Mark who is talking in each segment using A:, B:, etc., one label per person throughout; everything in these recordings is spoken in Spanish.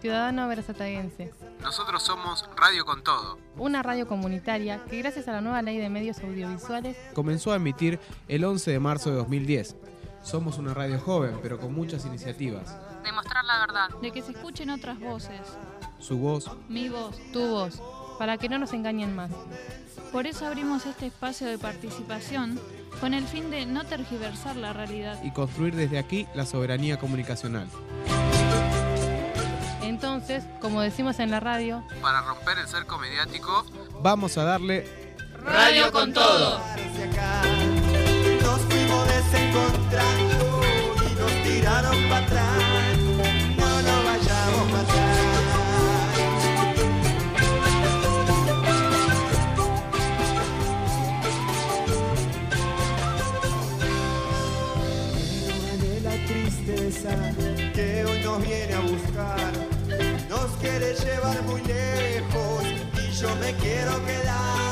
A: ciudadano versataguense.
B: Nosotros somos Radio con Todo.
A: Una radio comunitaria que gracias a la nueva ley de medios audiovisuales
C: comenzó a emitir el 11 de marzo de 2010. Somos una radio joven, pero con muchas iniciativas.
D: Demostrar la verdad, de que se escuchen otras voces.
C: Su voz,
D: mi voz,
A: tu voz, para que no nos engañen más.
D: Por eso abrimos este espacio de participación con el fin de no tergiversar la realidad
C: y construir desde aquí la soberanía comunicacional.
A: Entonces, como decimos en la radio,
B: para romper el cerco mediático,
C: vamos a darle
E: Radio con todo.
F: Nos fuimos desencontrando y nos tiraron para atrás. Muy lejos y yo me quiero quedar.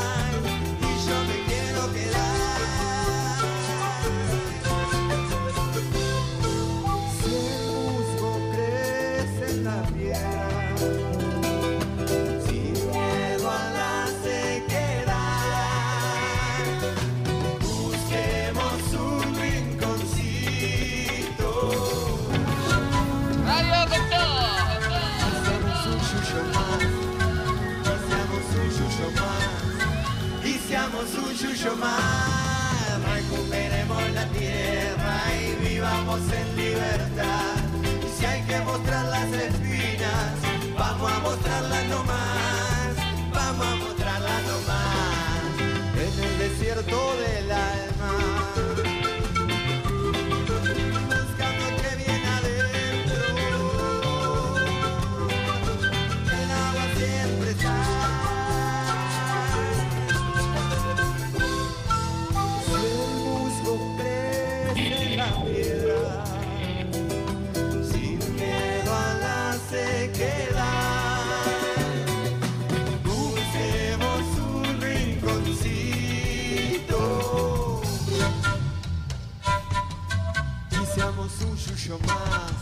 F: Yuyo más, recuperemos la tierra y vivamos en libertad. Yuyo más,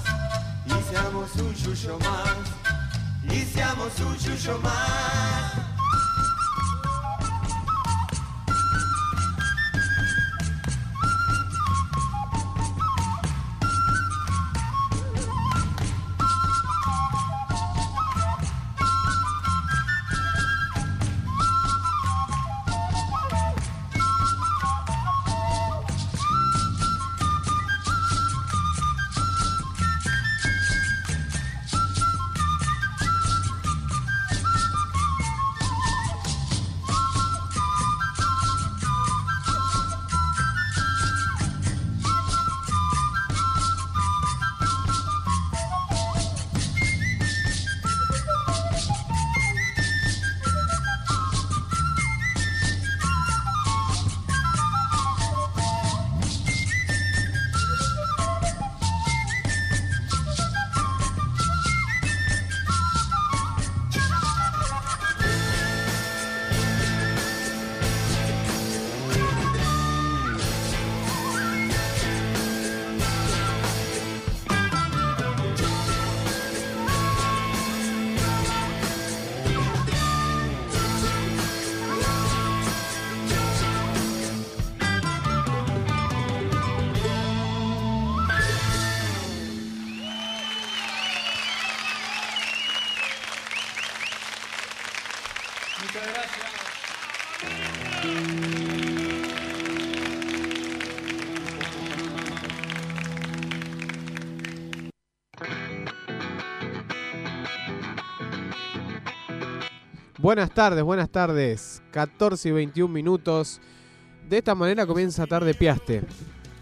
F: y seamos un yuyo más, y seamos un yuyo más.
C: Buenas tardes, buenas tardes. 14 y 21 minutos. De esta manera comienza Tarde Piaste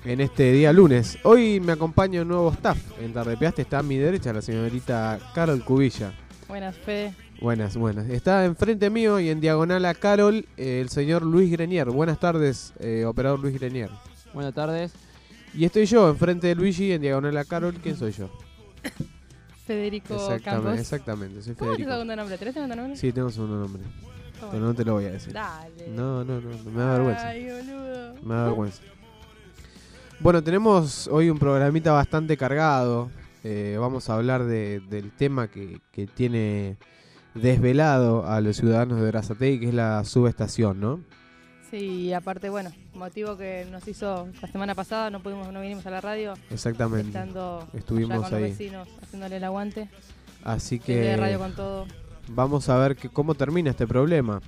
C: en este día lunes. Hoy me acompaña un nuevo staff. En Tarde Piaste está a mi derecha la señorita Carol Cubilla.
A: buenas Fede.
C: Buenas, buenas. Está enfrente mío y en diagonal a Carol eh, el señor Luis Grenier. Buenas tardes, eh, operador Luis Grenier.
G: Buenas tardes.
C: Y estoy yo enfrente de Luigi en diagonal a Carol. ¿Quién soy yo?
A: Federico
C: Exactamente,
A: Campos.
C: exactamente. Soy
A: ¿Cómo es tu
C: Federico.
A: segundo nombre? ¿Tenés segundo nombre?
C: Sí, tengo un segundo nombre.
A: ¿Cómo?
C: Pero no te lo voy a decir.
A: Dale.
C: No, no, no, no, me da vergüenza.
A: Ay, boludo.
C: Me da vergüenza. Bueno, tenemos hoy un programita bastante cargado. Eh, vamos a hablar de- del tema que, que tiene desvelado a los ciudadanos de Brazatei, que es la subestación, ¿no?
A: Y aparte, bueno, motivo que nos hizo la semana pasada, no pudimos, no vinimos a la radio,
C: Exactamente.
A: estando
C: Estuvimos
A: con
C: ahí.
A: los vecinos haciéndole el aguante.
C: Así
A: Que... De radio con todo.
C: vamos a ver que, cómo termina este problema.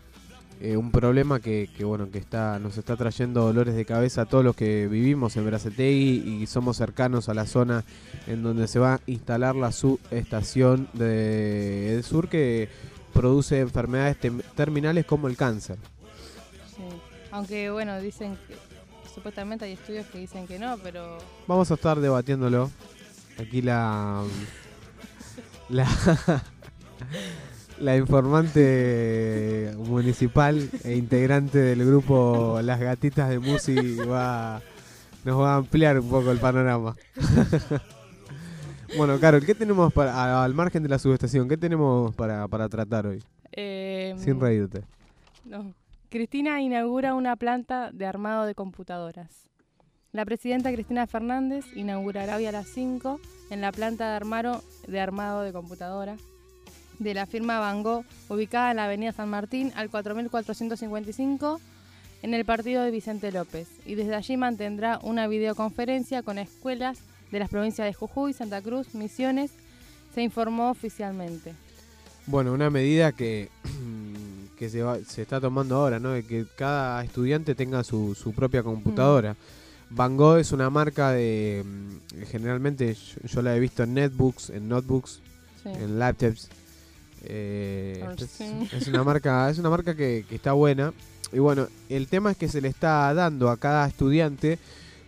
C: Eh, un problema que, que, bueno que está nos está trayendo dolores de cabeza a todos los que vivimos en Brazategui y somos cercanos a la zona en donde se va a instalar la subestación de, del sur que produce enfermedades terminales como el cáncer.
A: Aunque, bueno, dicen que supuestamente hay estudios que dicen que no, pero
C: Vamos a estar debatiéndolo. Aquí la. La. La informante municipal e integrante del grupo Las Gatitas de Musi va, nos va a ampliar un poco el panorama. bueno, Carol, ¿qué tenemos para, al margen de la subestación? ¿Qué tenemos para, para tratar hoy?
A: eh,
C: Sin reírte.
A: No. Cristina inaugura una planta de armado de computadoras. La presidenta Cristina Fernández inaugurará hoy a las 5 en la planta de, armaro, de armado de computadoras de la firma Van Gogh, ubicada en la avenida San Martín al 4455 en el partido de Vicente López. Y desde allí mantendrá una videoconferencia con escuelas de las provincias de Jujuy, Santa Cruz, Misiones, se informó oficialmente.
C: Bueno, una medida que, que se, va- se está tomando ahora, ¿no? De que cada estudiante tenga su, su propia computadora. Van Gogh es una marca de. mm, Generalmente yo, yo la he visto en netbooks, en notebooks,
A: Sí.
C: en laptops. Eh,
A: Ah,
C: es, una marca, es una marca que, que está buena. Y bueno, el tema es que se le está dando a cada estudiante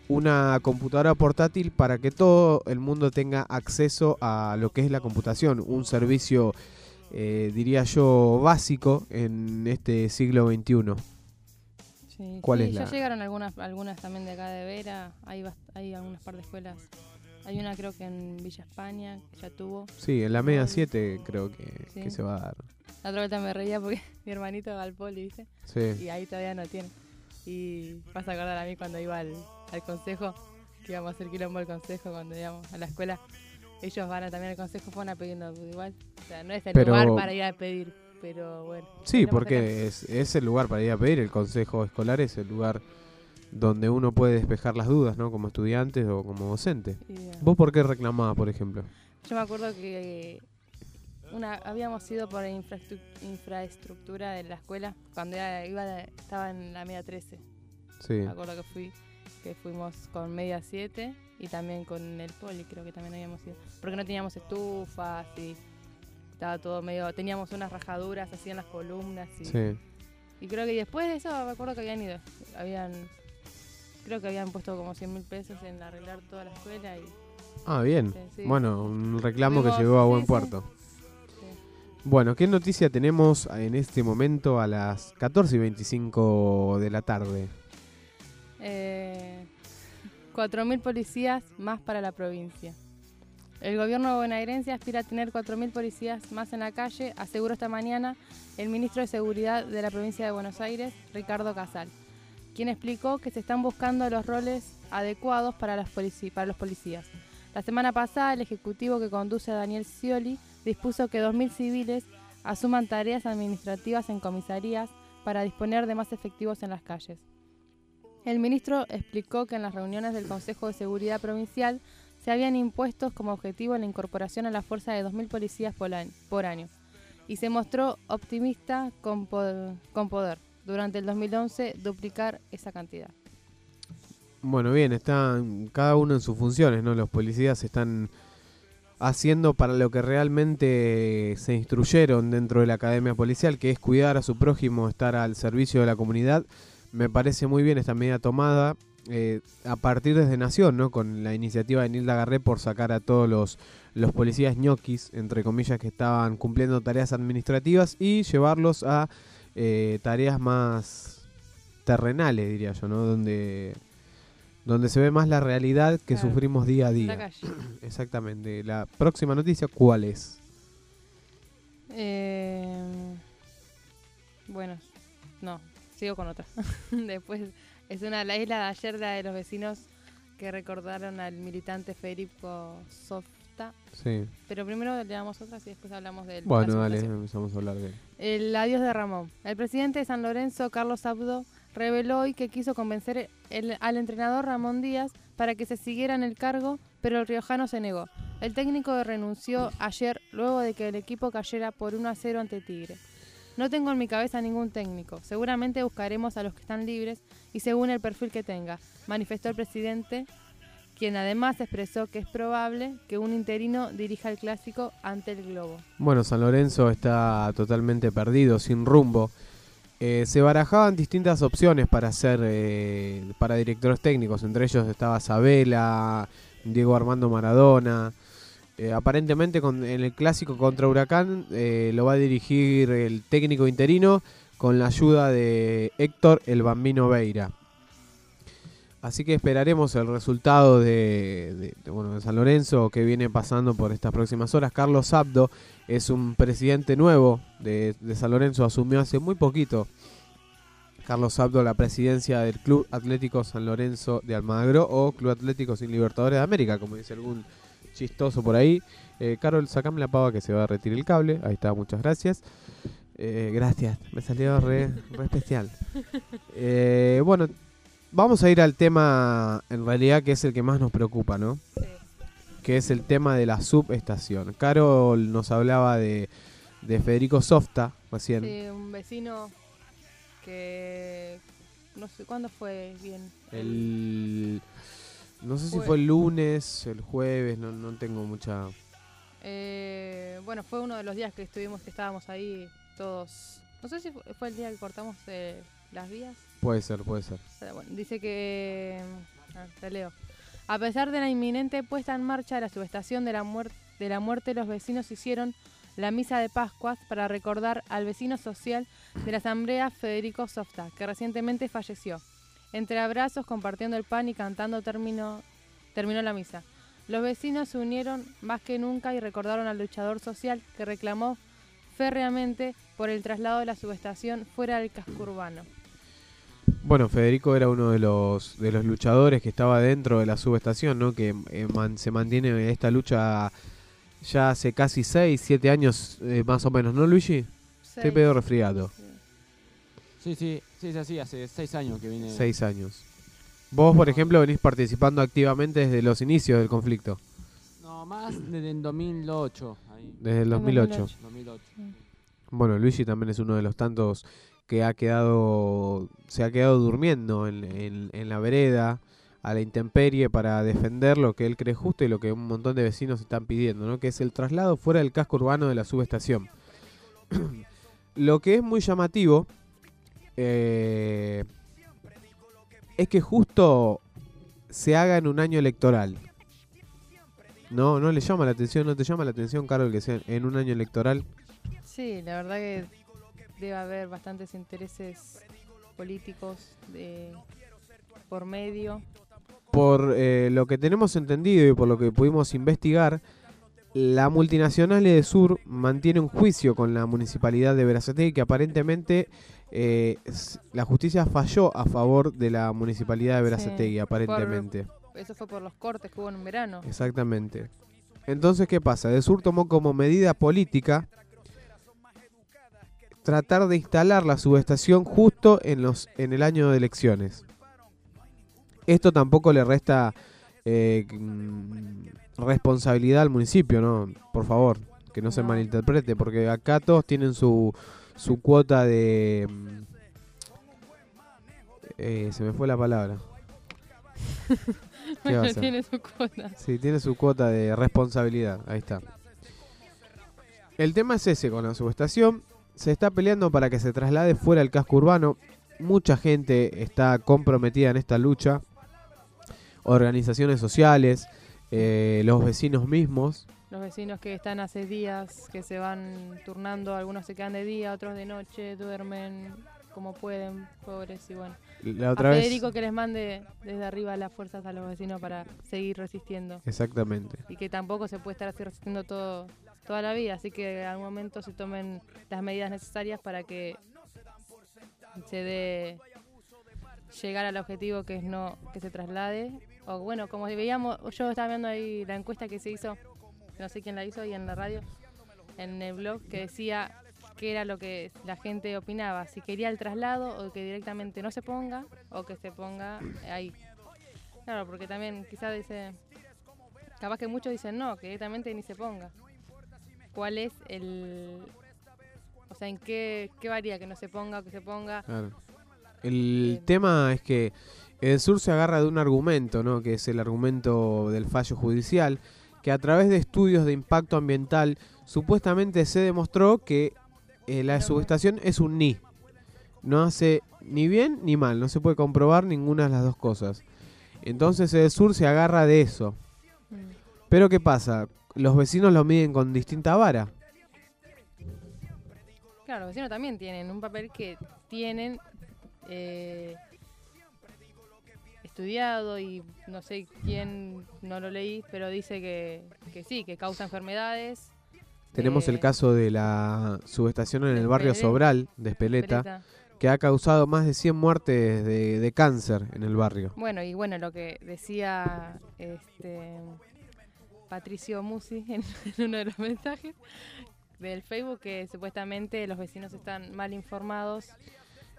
C: una computadora portátil para que todo el mundo tenga acceso a lo que es la computación, un servicio, eh, diría yo, básico en este siglo XXI.
A: Sí,
C: ¿Cuál
A: sí,
C: es
A: ya
C: la-
A: llegaron algunas algunas también de acá de Vera, hay, hay algunas par de escuelas. Hay una creo que en Villa España, que ya tuvo.
C: Sí, en la media 7 creo que,
A: Sí.
C: que se va a dar.
A: La otra vuelta me reía porque mi hermanito va al poli, ¿viste?
C: Sí.
A: Y ahí todavía no tiene. Y vas a acordar a mí cuando iba al, al consejo, que íbamos a hacer quilombo al consejo cuando íbamos a la escuela. Ellos van a, también al consejo, fueron a pedirnos igual. O sea, no es el
C: Pero-
A: lugar para ir a pedir, pero bueno.
C: Sí, porque es, es el lugar para ir a pedir. El consejo escolar es el lugar donde uno puede despejar las dudas, ¿no? Como estudiante o como docente. ¿Vos por qué reclamabas, por ejemplo?
A: Yo me acuerdo que una habíamos ido por infraestru- infraestructura de la escuela cuando era- iba estaba en la media 13.
C: Sí.
A: Me acuerdo que fui que fuimos con media 7 y también con el poli, creo que también habíamos ido. Porque no teníamos estufas y estaba todo medio teníamos unas rajaduras así en las columnas y,
C: Sí.
A: y creo que después de eso me acuerdo que habían ido. Habían creo que habían puesto como 100 mil pesos en arreglar toda la escuela y
C: Ah, bien.
A: Sí, sí.
C: Bueno, un reclamo que llegó a buen puerto. Bueno, ¿qué noticia tenemos en este momento a las 14 y 25 de la tarde?
A: Eh, 4.000 policías más para la provincia. El gobierno bonaerense aspira a tener 4.000 policías más en la calle, aseguró esta mañana el ministro de Seguridad de la provincia de Buenos Aires, Ricardo Casal, quien explicó que se están buscando los roles adecuados para, las para los policías. La semana pasada, el ejecutivo que conduce a Daniel Scioli dispuso que 2.000 civiles asuman tareas administrativas en comisarías para disponer de más efectivos en las calles. El ministro explicó que en las reuniones del Consejo de Seguridad Provincial se habían impuesto como objetivo la incorporación a la fuerza de 2.000 policías por año, y se mostró optimista con poder durante el 2011 duplicar esa cantidad.
C: Bueno, bien, están cada uno en sus funciones, ¿no? Los policías están haciendo para lo que realmente se instruyeron dentro de la academia policial, que es cuidar a su prójimo, estar al servicio de la comunidad. Me parece muy bien esta medida tomada eh, a partir desde Nación, ¿no? Con la iniciativa de Nilda Garré por sacar a todos los, los policías ñoquis, entre comillas, que estaban cumpliendo tareas administrativas y llevarlos a eh, tareas más terrenales, diría yo, ¿no? Donde, donde se ve más la realidad que
A: Claro.
C: sufrimos día a
A: La
C: día.
A: calle.
C: Exactamente. La próxima noticia, ¿cuál es?
A: Eh, bueno, no, sigo con otra. Después es una la isla de ayer, la de los vecinos que recordaron al militante Federico Sof- Softa.
C: Sí.
A: Pero primero le damos otras y después hablamos del.
C: Bueno, dale, empezamos a hablar de él.
A: El adiós de Ramón. El presidente de San Lorenzo, Carlos Abdo, reveló hoy que quiso convencer el- al entrenador Ramón Díaz para que se siguiera en el cargo, pero el riojano se negó. El técnico renunció ayer luego de que el equipo cayera por 1 a 0 ante Tigre. No tengo en mi cabeza ningún técnico. Seguramente buscaremos a los que están libres y según el perfil que tenga, manifestó el presidente, quien además expresó que es probable que un interino dirija el clásico ante el Globo.
C: Bueno, San Lorenzo está totalmente perdido, sin rumbo. Eh, se barajaban distintas opciones para ser eh, para directores técnicos, entre ellos estaba Sabela, Diego Armando Maradona. Eh, aparentemente con, en el clásico contra Huracán eh, lo va a dirigir el técnico interino con la ayuda de Héctor el Bambino Veira. Así que esperaremos el resultado de, de- bueno, de San Lorenzo que viene pasando por estas próximas horas. Carlos Abdo es un presidente nuevo de, de San Lorenzo, asumió hace muy poquito. Carlos Abdo la presidencia del Club Atlético San Lorenzo de Almagro o Club Atlético Sin Libertadores de América, como dice algún chistoso por ahí. Eh, Carol, sacame la pava que se va a retirar el cable. Ahí está, muchas gracias. Eh, gracias, me salió re, re especial. Eh, bueno, vamos a ir al tema en realidad que es el que más nos preocupa, ¿no? que es el tema de la subestación. Carol nos hablaba de, de Federico Softa recién.
A: Sí, un vecino que no sé cuándo fue bien.
C: El, no sé si fue el lunes, el jueves, no, no tengo mucha...
A: Eh, bueno, fue uno de los días que estuvimos, que estábamos ahí todos. No sé si fu- fue el día que cortamos eh, las vías.
C: Puede ser, puede ser.
A: Bueno, dice que. ah, te leo. A pesar de la inminente puesta en marcha de la subestación de la, muer- de la muerte, los vecinos hicieron la misa de Pascuas para recordar al vecino social de la asamblea Federico Softa, que recientemente falleció. Entre abrazos, compartiendo el pan y cantando terminó, terminó la misa. Los vecinos se unieron más que nunca y recordaron al luchador social que reclamó férreamente por el traslado de la subestación fuera del casco urbano.
C: Bueno, Federico era uno de los, de los luchadores que estaba dentro de la subestación, ¿no? Que eh, man- se mantiene esta lucha ya hace casi 6, 7 años eh, más o menos, ¿no, Luigi?
A: Seis.
C: pedo resfriado.
G: Sí, sí, sí, es así, hace seis años que viene.
C: 6 años. Vos, por ejemplo, venís participando activamente desde los inicios del conflicto,
G: No, más desde el 2008. Ahí.
C: desde el
A: En
C: 2008.
A: 2008.
G: 2008.
C: Bueno, Luigi también es uno de los tantos que ha quedado, se ha quedado durmiendo en, en- en la vereda, a la intemperie, para defender lo que él cree justo y lo que un montón de vecinos están pidiendo, ¿no? que es el traslado fuera del casco urbano de la subestación. lo que es muy llamativo eh, es que justo se haga en un año electoral. No, no le llama la atención, no te llama la atención, Carol, que sea en un año electoral.
A: Sí, la verdad que debe haber bastantes intereses políticos de, por medio.
C: por eh, lo que tenemos entendido y por lo que pudimos investigar, la multinacional de Sur mantiene un juicio con la municipalidad de Verazategui que aparentemente eh, la justicia falló a favor de la municipalidad de Verazategui,
A: Sí,
C: aparentemente.
A: Eso fue por los cortes que hubo en verano.
C: Exactamente. Entonces, ¿qué pasa? De Sur tomó como medida política tratar de instalar la subestación justo en, los, en el año de elecciones. Esto tampoco le resta eh, mm, responsabilidad al municipio, ¿no? Por favor, que no se malinterprete, porque acá todos tienen su, su cuota de... mm, eh, se me fue la palabra. ¿Qué va a
A: Bueno, tiene su cuota.
C: Sí, tiene su cuota de responsabilidad. Ahí está. El tema es ese con la subestación. Se está peleando para que se traslade fuera del casco urbano. Mucha gente está comprometida en esta lucha. Organizaciones sociales, eh, los vecinos mismos.
A: Los vecinos que están hace días, que se van turnando, algunos se quedan de día, otros de noche, duermen como pueden, pobres y bueno.
C: La
A: A
C: vez.
A: Federico que les mande desde arriba las fuerzas a los vecinos para seguir resistiendo.
C: Exactamente.
A: Y que tampoco se puede estar así resistiendo todo, toda la vida, así que en algún momento se tomen las medidas necesarias para que se dé llegar al objetivo que es no que se traslade o bueno como veíamos yo estaba viendo ahí la encuesta que se hizo no sé quién la hizo, y en la radio, en el blog, que decía qué era lo que la gente opinaba, si quería el traslado o que directamente no se ponga o que se ponga ahí. Claro, porque también quizás dice, capaz que muchos dicen no, que directamente ni se ponga. ¿Cuál es el... O sea, ¿en qué, qué varía que no se ponga o que se ponga?
C: Claro. El
A: Eh,
C: tema es que el sur se agarra de un argumento, ¿no? que es el argumento del fallo judicial, que a través de estudios de impacto ambiental supuestamente se demostró que eh, la subestación es un ni. No hace ni bien ni mal, no se puede comprobar ninguna de las dos cosas. Entonces el sur se agarra de eso. Pero ¿qué pasa? Los vecinos lo miden con distinta vara.
A: Claro, los vecinos también tienen un papel que tienen eh, estudiado y no sé quién no lo leí, pero dice que, que sí, que causa enfermedades.
C: Tenemos el
A: eh,
C: caso de la subestación en el barrio. Sobral de Espeleta,
A: Peleta.
C: que ha causado más de 100 muertes de, de cáncer en el barrio.
A: Bueno, y bueno, lo que decía este Patricio Musi en, en uno de los mensajes del Facebook, que supuestamente los vecinos están mal informados.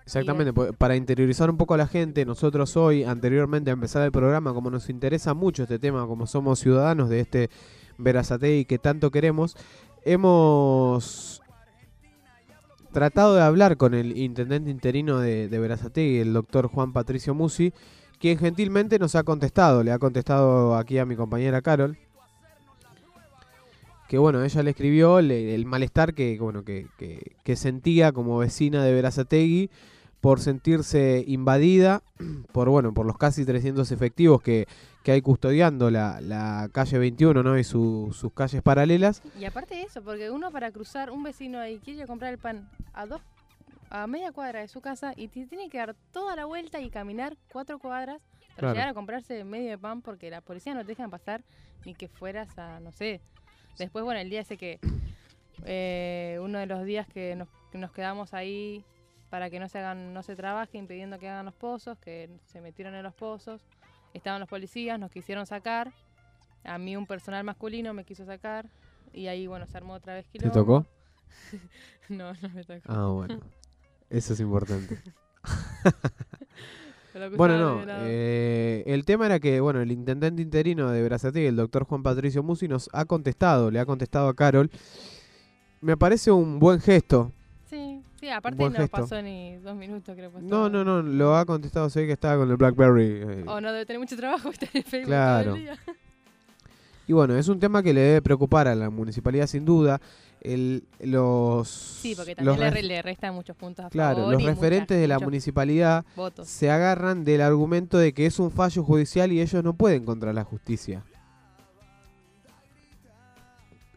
C: Exactamente, po- para interiorizar un poco a la gente, nosotros hoy, anteriormente a empezar el programa, como nos interesa mucho este tema, como somos ciudadanos de este Verazategui que tanto queremos, hemos tratado de hablar con el intendente interino de, de Verazategui, el doctor Juan Patricio Musi, quien gentilmente nos ha contestado, le ha contestado aquí a mi compañera Carol, que bueno, ella le escribió le- el malestar que, bueno, que, que- que sentía como vecina de Verazategui por sentirse invadida por bueno por los casi 300 efectivos que, que hay custodiando la, la calle 21 ¿no? y su- sus calles paralelas.
A: Y aparte de eso, porque uno para cruzar, un vecino ahí quiere ir a comprar el pan a dos a media cuadra de su casa y te tiene que dar toda la vuelta y caminar cuatro cuadras para
C: Claro.
A: llegar a comprarse medio de pan porque la policía no te dejan pasar ni que fueras a, no sé. Después, bueno, el día ese que, eh, uno de los días que nos, que nos quedamos ahí para que no se hagan, no se trabaje, impidiendo que hagan los pozos, que se metieron en los pozos, estaban los policías, nos quisieron sacar, a mí un personal masculino me quiso sacar y ahí, bueno, se armó otra vez
C: ¿Te
A: quilombo.
C: tocó?
A: no, no me tocó.
C: Ah, bueno. Eso es importante. Bueno, no. eh, el tema era que, bueno, el intendente interino de Berazategui, el doctor Juan Patricio Musi, nos ha contestado, le ha contestado a Carol. Me parece un buen gesto.
A: Sí, aparte no
C: gesto.
A: pasó ni dos minutos, creo. pues,
C: No, no, no, lo ha contestado, sé que estaba con el Blackberry. eh,
A: O no debe tener mucho trabajo, está en Facebook
C: Claro.
A: todo el día.
C: Y bueno, es un tema que le debe preocupar a la municipalidad sin duda. El, los,
A: Sí, porque
C: los
A: también le,
C: ref-
A: re- le restan muchos puntos a
C: claro,
A: favor
C: los referentes
A: muchas-
C: de la municipalidad
A: votos.
C: se agarran del argumento de que es un fallo judicial y ellos no pueden contra la justicia.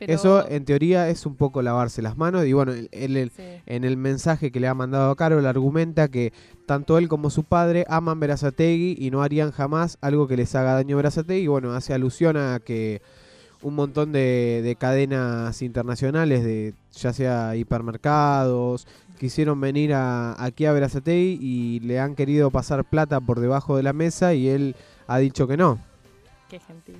A: Pero-
C: Eso en teoría es un poco lavarse las manos y bueno,
A: sí.
C: en el mensaje que le ha mandado a Carol argumenta que tanto él como su padre aman Verazategui y no harían jamás algo que les haga daño a Verazategui. Y bueno, hace alusión a que un montón de, de cadenas internacionales, de ya sea hipermercados, quisieron venir a, aquí a Verazategui y le han querido pasar plata por debajo de la mesa y él ha dicho que no.
A: Qué gentil.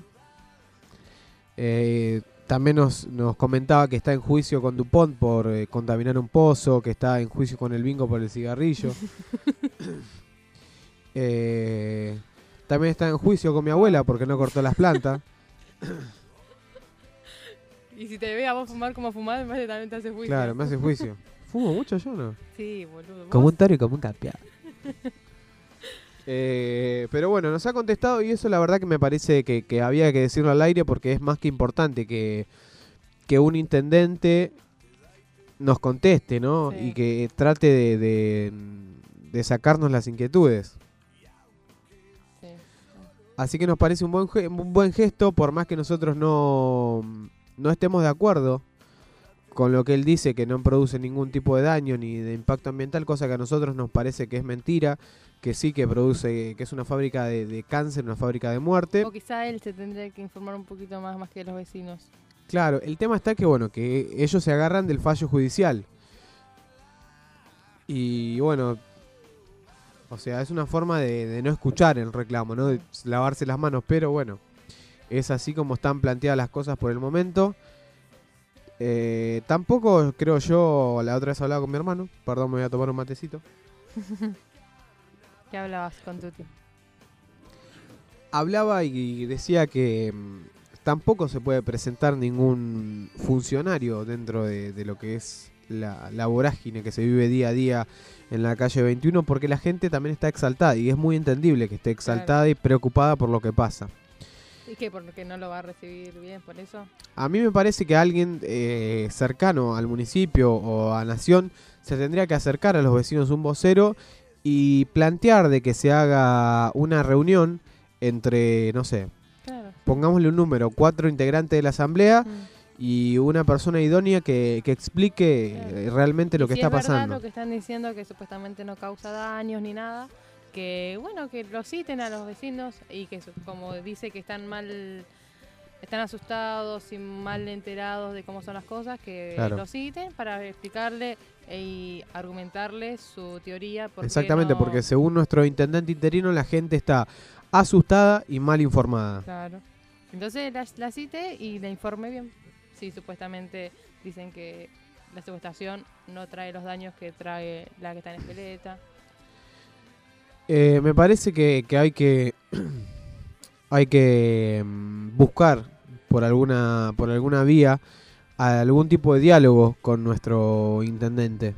C: Eh, también nos, nos comentaba que está en juicio con Dupont por eh, contaminar un pozo, que está en juicio con el bingo por el cigarrillo. Eh, también está en juicio con mi abuela porque no cortó las plantas.
A: Y si te ve a vos fumar como fumar, me también te hace juicio.
C: Claro, me hace juicio. ¿Fumo mucho yo no?
A: Sí, boludo.
C: Como un toro y como un campeón. Eh, pero bueno, nos ha contestado y eso la verdad que me parece que, que había que decirlo al aire porque es más que importante que, que un intendente nos conteste, ¿no?
A: Sí.
C: Y que trate de, de- de sacarnos las inquietudes.
A: sí.
C: Así que nos parece un buen, un buen gesto, por más que nosotros no, no estemos de acuerdo con lo que él dice, que no produce ningún tipo de daño ni de impacto ambiental, cosa que a nosotros nos parece que es mentira, que sí que produce, que es una fábrica de, de cáncer, una fábrica de muerte.
A: O quizá él se tendría que informar un poquito más, más que los vecinos.
C: Claro, el tema está que, bueno, que ellos se agarran del fallo judicial. Y bueno, o sea, es una forma de, de no escuchar el reclamo, ¿no? De lavarse las manos, pero bueno. es así como están planteadas las cosas por el momento. Eh, tampoco creo yo, la otra vez hablaba con mi hermano, perdón, me voy a tomar un matecito.
A: ¿Qué hablabas con Tuti?
C: Hablaba y decía que mm, tampoco se puede presentar ningún funcionario dentro de, de lo que es la, la vorágine que se vive día a día en la calle 21 porque la gente también está exaltada y es muy entendible que esté exaltada y preocupada por lo que pasa.
A: ¿Y qué? ¿Porque no lo va a recibir bien por eso?
C: A mí me parece que alguien eh, cercano al municipio o a Nación se tendría que acercar a los vecinos un vocero y plantear de que se haga una reunión entre, no sé,
A: Claro.
C: pongámosle un número, cuatro integrantes de la asamblea
A: Mm.
C: y una persona idónea que, que explique
A: Claro.
C: eh, realmente lo
A: Y
C: que
A: si
C: está
A: es verdad
C: pasando.
A: lo que están diciendo que supuestamente no causa daños ni nada, que bueno, que lo citen a los vecinos y que como dice que están mal, están asustados y mal enterados de cómo son las cosas, que
C: Claro.
A: lo citen para explicarle y argumentarle su teoría. por
C: Exactamente,
A: no-
C: porque según nuestro intendente interino la gente está asustada y mal informada.
A: Claro. Entonces la, la cite y la informe bien. Sí, supuestamente dicen que la subestación no trae los daños que trae la que está en Espeleta.
C: Eh, me parece que, hay que hay que mm, buscar por alguna por alguna vía algún tipo de diálogo con nuestro intendente.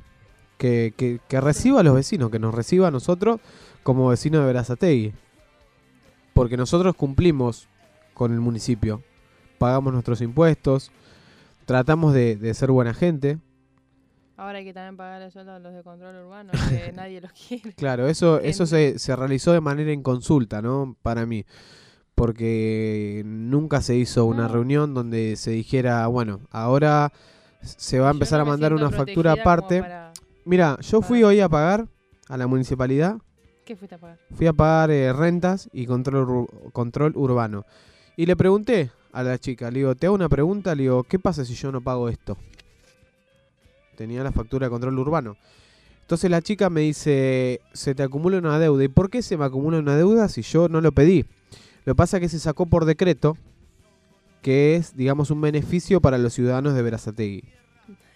C: Que, que, reciba a los vecinos que nos reciba a nosotros como vecinos de Verazategui porque nosotros cumplimos con el municipio. Pagamos nuestros impuestos tratamos de ser buena gente
A: Ahora hay que también pagar el sueldo a los de control urbano, que nadie los quiere.
C: Claro, eso, eso se, se realizó de manera en consulta, ¿no? Para mí. Porque nunca se hizo una
A: No.
C: reunión donde se dijera, bueno, ahora se va a empezar
A: no
C: a mandar una factura aparte. Mira, yo fui hoy a pagar a la municipalidad,
A: ¿Qué fuiste a pagar?
C: fui a pagar eh, rentas y control, ur- control urbano. Y le pregunté a la chica, le digo, te hago una pregunta, le digo, ¿qué pasa si yo no pago esto? Tenía la factura de control urbano. Entonces la chica me dice, se te acumula una deuda. ¿Y por qué se me acumula una deuda si yo no lo pedí? Lo que pasa es que se sacó por decreto, que es, digamos, un beneficio para los ciudadanos de Verazategui.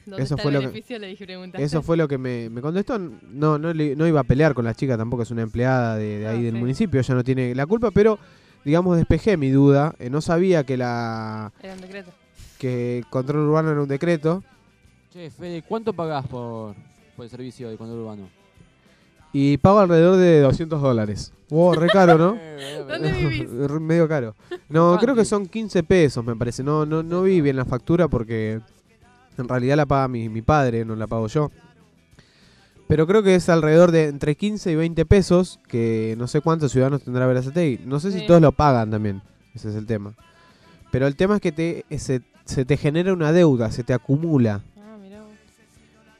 A: ¿Dónde
C: Eso
A: está
C: fue
A: el
C: que-?
A: Le.
C: Eso fue lo que me, me contestó. No, no, no iba a pelear con la chica, tampoco es una empleada de, de ahí
A: Ah,
C: del
A: sí.
C: municipio, ella no tiene la culpa, pero digamos despejé mi duda. eh, no sabía que la
A: Era un decreto.
C: que control urbano era un decreto
G: Che, Fede, ¿cuánto pagás por, por el servicio de control urbano?
C: y pago alrededor de 200 dólares. Wow, re caro, ¿no?
A: ¿Dónde vivís?
C: Medio caro. No, creo que son 15 pesos, me parece. No, no, no vi bien la factura porque en realidad la paga mi, mi padre, no la pago yo. Pero creo que es alrededor de entre 15 y 20 pesos, que no sé cuántos ciudadanos tendrá Verazategui. No sé si
A: Sí.
C: todos lo pagan también, ese es el tema. Pero el tema es que te, se, se te genera una deuda, se te acumula.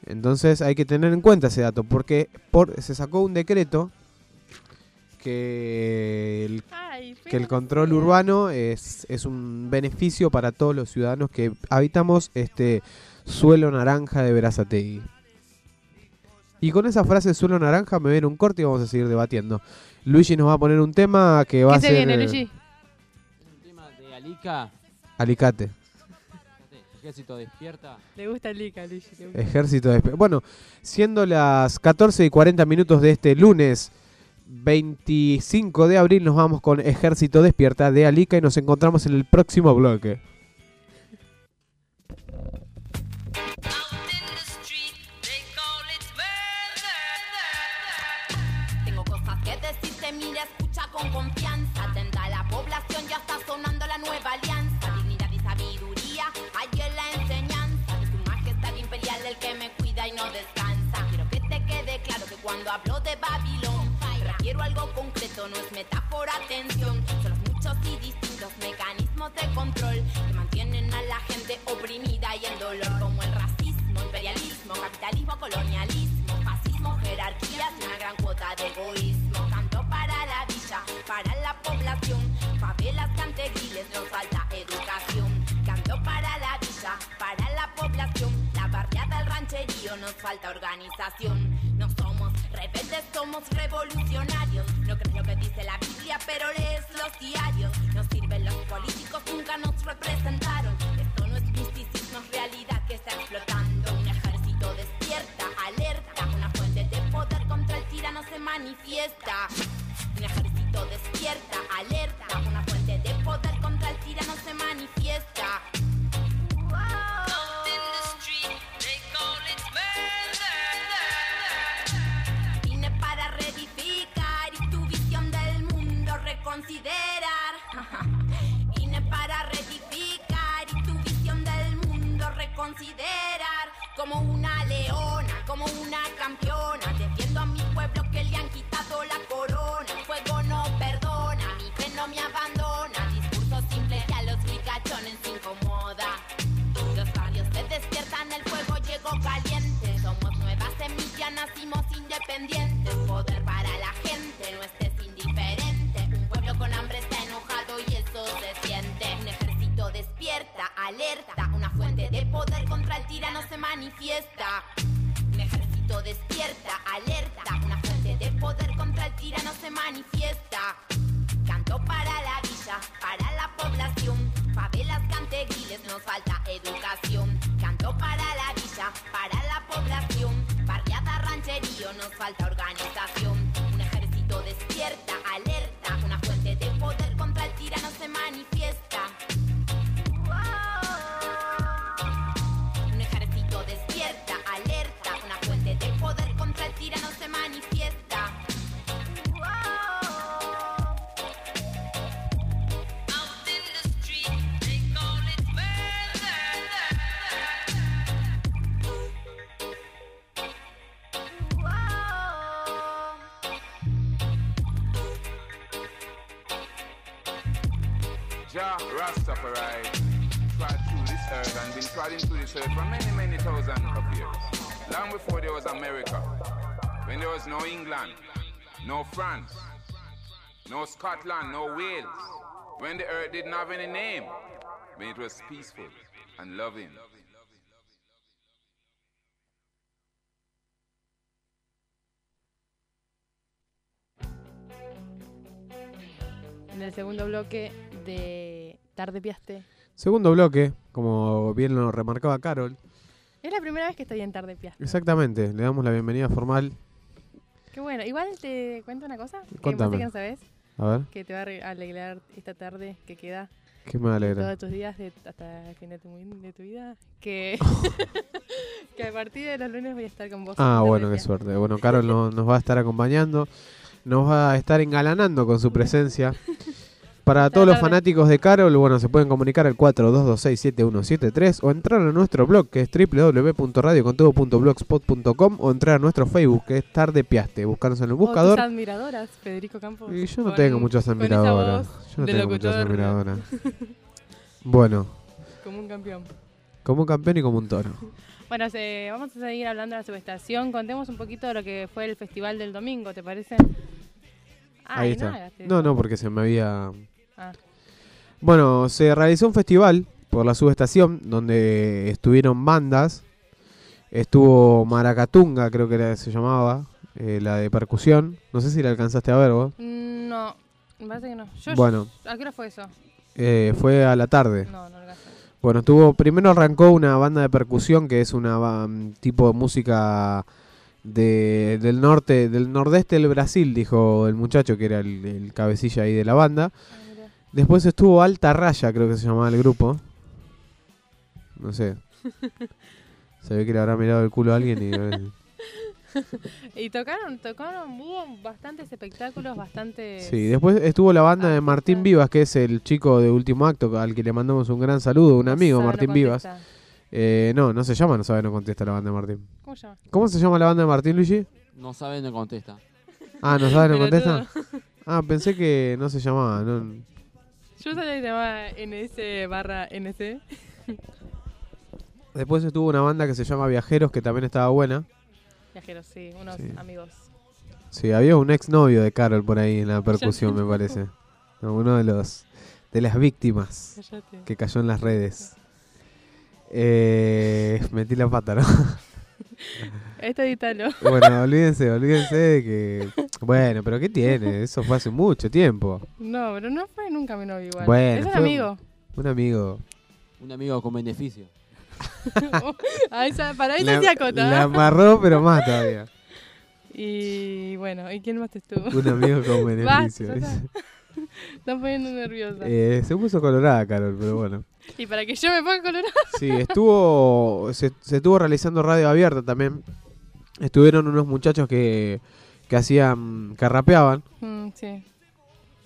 C: Entonces hay que tener en cuenta ese dato, porque por, se sacó un decreto que el
A: Ay,
C: que el control urbano es, es un beneficio para todos los ciudadanos que habitamos este suelo naranja de Verazategui. Y con esa frase suelo naranja me viene un corte y vamos a seguir debatiendo. Luigi nos va a poner un tema que va
A: ¿Qué
C: a
A: se
C: ser
A: viene,
C: eh,
A: Luigi?
G: Un tema de Alica.
C: alicate,
G: Ejército despierta.
A: Le gusta el Lica, Luigi. le gusta.
C: ejército de... Bueno, siendo las 14 y 40 minutos de este lunes 25 de abril nos vamos con Ejército Despierta de Alica y nos encontramos en el próximo bloque.
H: Capitalismo, colonialismo, fascismo, jerarquías y una gran cuota de egoísmo. Tanto para la villa, para la población, favelas, cantegriles, nos falta educación. Canto para la villa, para la población, la barriada, el rancherío, nos falta organización. No somos Rebeldes somos revolucionarios. No crees lo que dice la Biblia, pero lees los diarios. Nos sirven los políticos, nunca nos representaron.
I: fiesta. Earth for many, many thousands of years. Long before there was America, when there was no England, no France, no Scotland, no Wales, when the earth didn't have any name, when it was peaceful and loving.
A: En el segundo bloque de Tarde Piaste.
C: Segundo bloque, como bien lo remarcaba Carol.
A: Es la primera vez que estoy en Tarde Piaste.
C: Exactamente, le damos la bienvenida formal.
A: Qué bueno. Igual te cuento una cosa. Que
C: Contame.
A: que no sabes.
C: A ver,
A: Que te va a alegrar esta tarde que queda.
C: ¿qué me alegra?
A: Todos tus días de- hasta el fin de tu, de tu vida. Que, que a partir de los lunes voy a estar con vos.
C: Ah, bueno, qué suerte. Bueno, Carol no- nos va a estar acompañando, nos va a estar engalanando con su presencia. Para todos los fanáticos de Carol, bueno, se pueden comunicar al 42267173 o entrar a nuestro blog que es www.radiocontodo.blogspot.com o entrar a nuestro Facebook que es Tarde Piaste. Buscarnos en el buscador.
A: tus admiradoras, Federico Campos.
C: Y yo no
A: con-
C: tengo muchas admiradoras. Yo no tengo muchas admiradoras. Bueno,
A: Como un campeón.
C: como un campeón y como un toro.
A: Bueno, se- vamos a seguir hablando de la subestación. Contemos un poquito de lo que fue el festival del domingo, ¿te parece?
C: Ahí
A: Ay,
C: está.
A: nada, te-
C: No, no, porque se me había...
A: Ah.
C: Bueno, se realizó un festival por la subestación donde estuvieron bandas. Estuvo Maracatunga, creo que era, se llamaba, eh, la de percusión. No sé si la alcanzaste a ver vos.
A: No, me parece que no. Yo,
C: Bueno.
A: ¿A qué hora fue eso?
C: Eh, fue a la tarde.
A: No, no lo alcancé.
C: Bueno, estuvo, primero arrancó una banda de percusión que es una mm, tipo de música de, del norte, del nordeste del Brasil, dijo el muchacho que era el, el cabecilla ahí de la banda.
A: Ah.
C: Después estuvo Alta Raya, creo que se llamaba el grupo. No sé. Se ve que le habrá mirado el culo a alguien y...
A: Y tocaron, tocaron, hubo bastantes espectáculos, bastante...
C: Sí, después estuvo la banda de Martín. Vivas, que es el chico de Último Acto, al que le mandamos un gran saludo, un amigo, Martín Vivas. Eh, no, no se llama No sabe, no contesta la banda de Martín.
A: ¿Cómo se llama?
C: ¿Cómo se llama la banda de Martín, Luigi?
G: No sabe, no contesta.
C: Ah, no sabe, no contesta. Ah, pensé que no se llamaba. No.
A: Yo sabía que se llamaba NS barra NC.
C: Después estuvo una banda que se llama Viajeros, que también estaba buena.
A: Viajeros, sí, unos
C: Sí.
A: amigos.
C: Sí, había un exnovio de Carol por ahí en la percusión, me parece. No, uno de los de las víctimas
A: Cállate.
C: que cayó en las redes. Eh, metí la pata, ¿no?
A: Esto edítalo.
C: Bueno, olvídense, olvídense de que... Bueno, pero ¿qué tiene? Eso fue hace mucho tiempo.
A: No, pero no fue nunca mi novio igual.
C: Bueno,
A: es un
C: fue-
A: amigo.
C: Un amigo.
G: Un amigo con beneficio.
A: Esa- para eso
C: La,
A: hacía cota.
C: la amarró, pero más todavía.
A: Y bueno, ¿y quién más te estuvo?
C: Un amigo con beneficio.
A: Estás poniendo nerviosa.
C: Eh, se puso colorada, Carol, pero bueno.
A: Y para que yo me ponga colorada.
C: Sí, estuvo. Se, se estuvo realizando radio abierta también. Estuvieron unos muchachos que, que hacían. que rapeaban.
A: Mm, sí.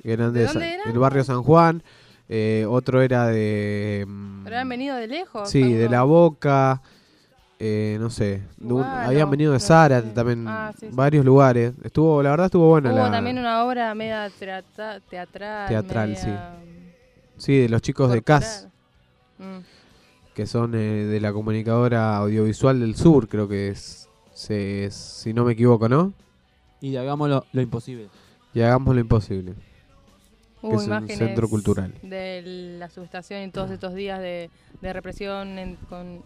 C: Eran
A: ¿De
C: de,
A: dónde eran?
C: del barrio San Juan. eh, otro era de. mm,
A: Pero han venido de lejos.
C: Sí, de la boca. eh, no sé. un-
A: Bueno,
C: habían venido de Zárate también.
A: Ah, sí, sí.
C: varios lugares. Estuvo, la verdad estuvo buena
A: Hubo
C: la.
A: también una obra media teatra- teatral.
C: Teatral,
A: media,
C: Sí, de los chicos de CAS.
A: Mm.
C: que son eh, de la comunicadora audiovisual del sur, creo que es, se- es- si no me equivoco, ¿no?
G: Y hagamos lo, lo imposible.
C: Y hagamos lo imposible.
A: Hubo
C: que es un centro cultural.
A: de la subestación y todos estos días de, de represión en- con,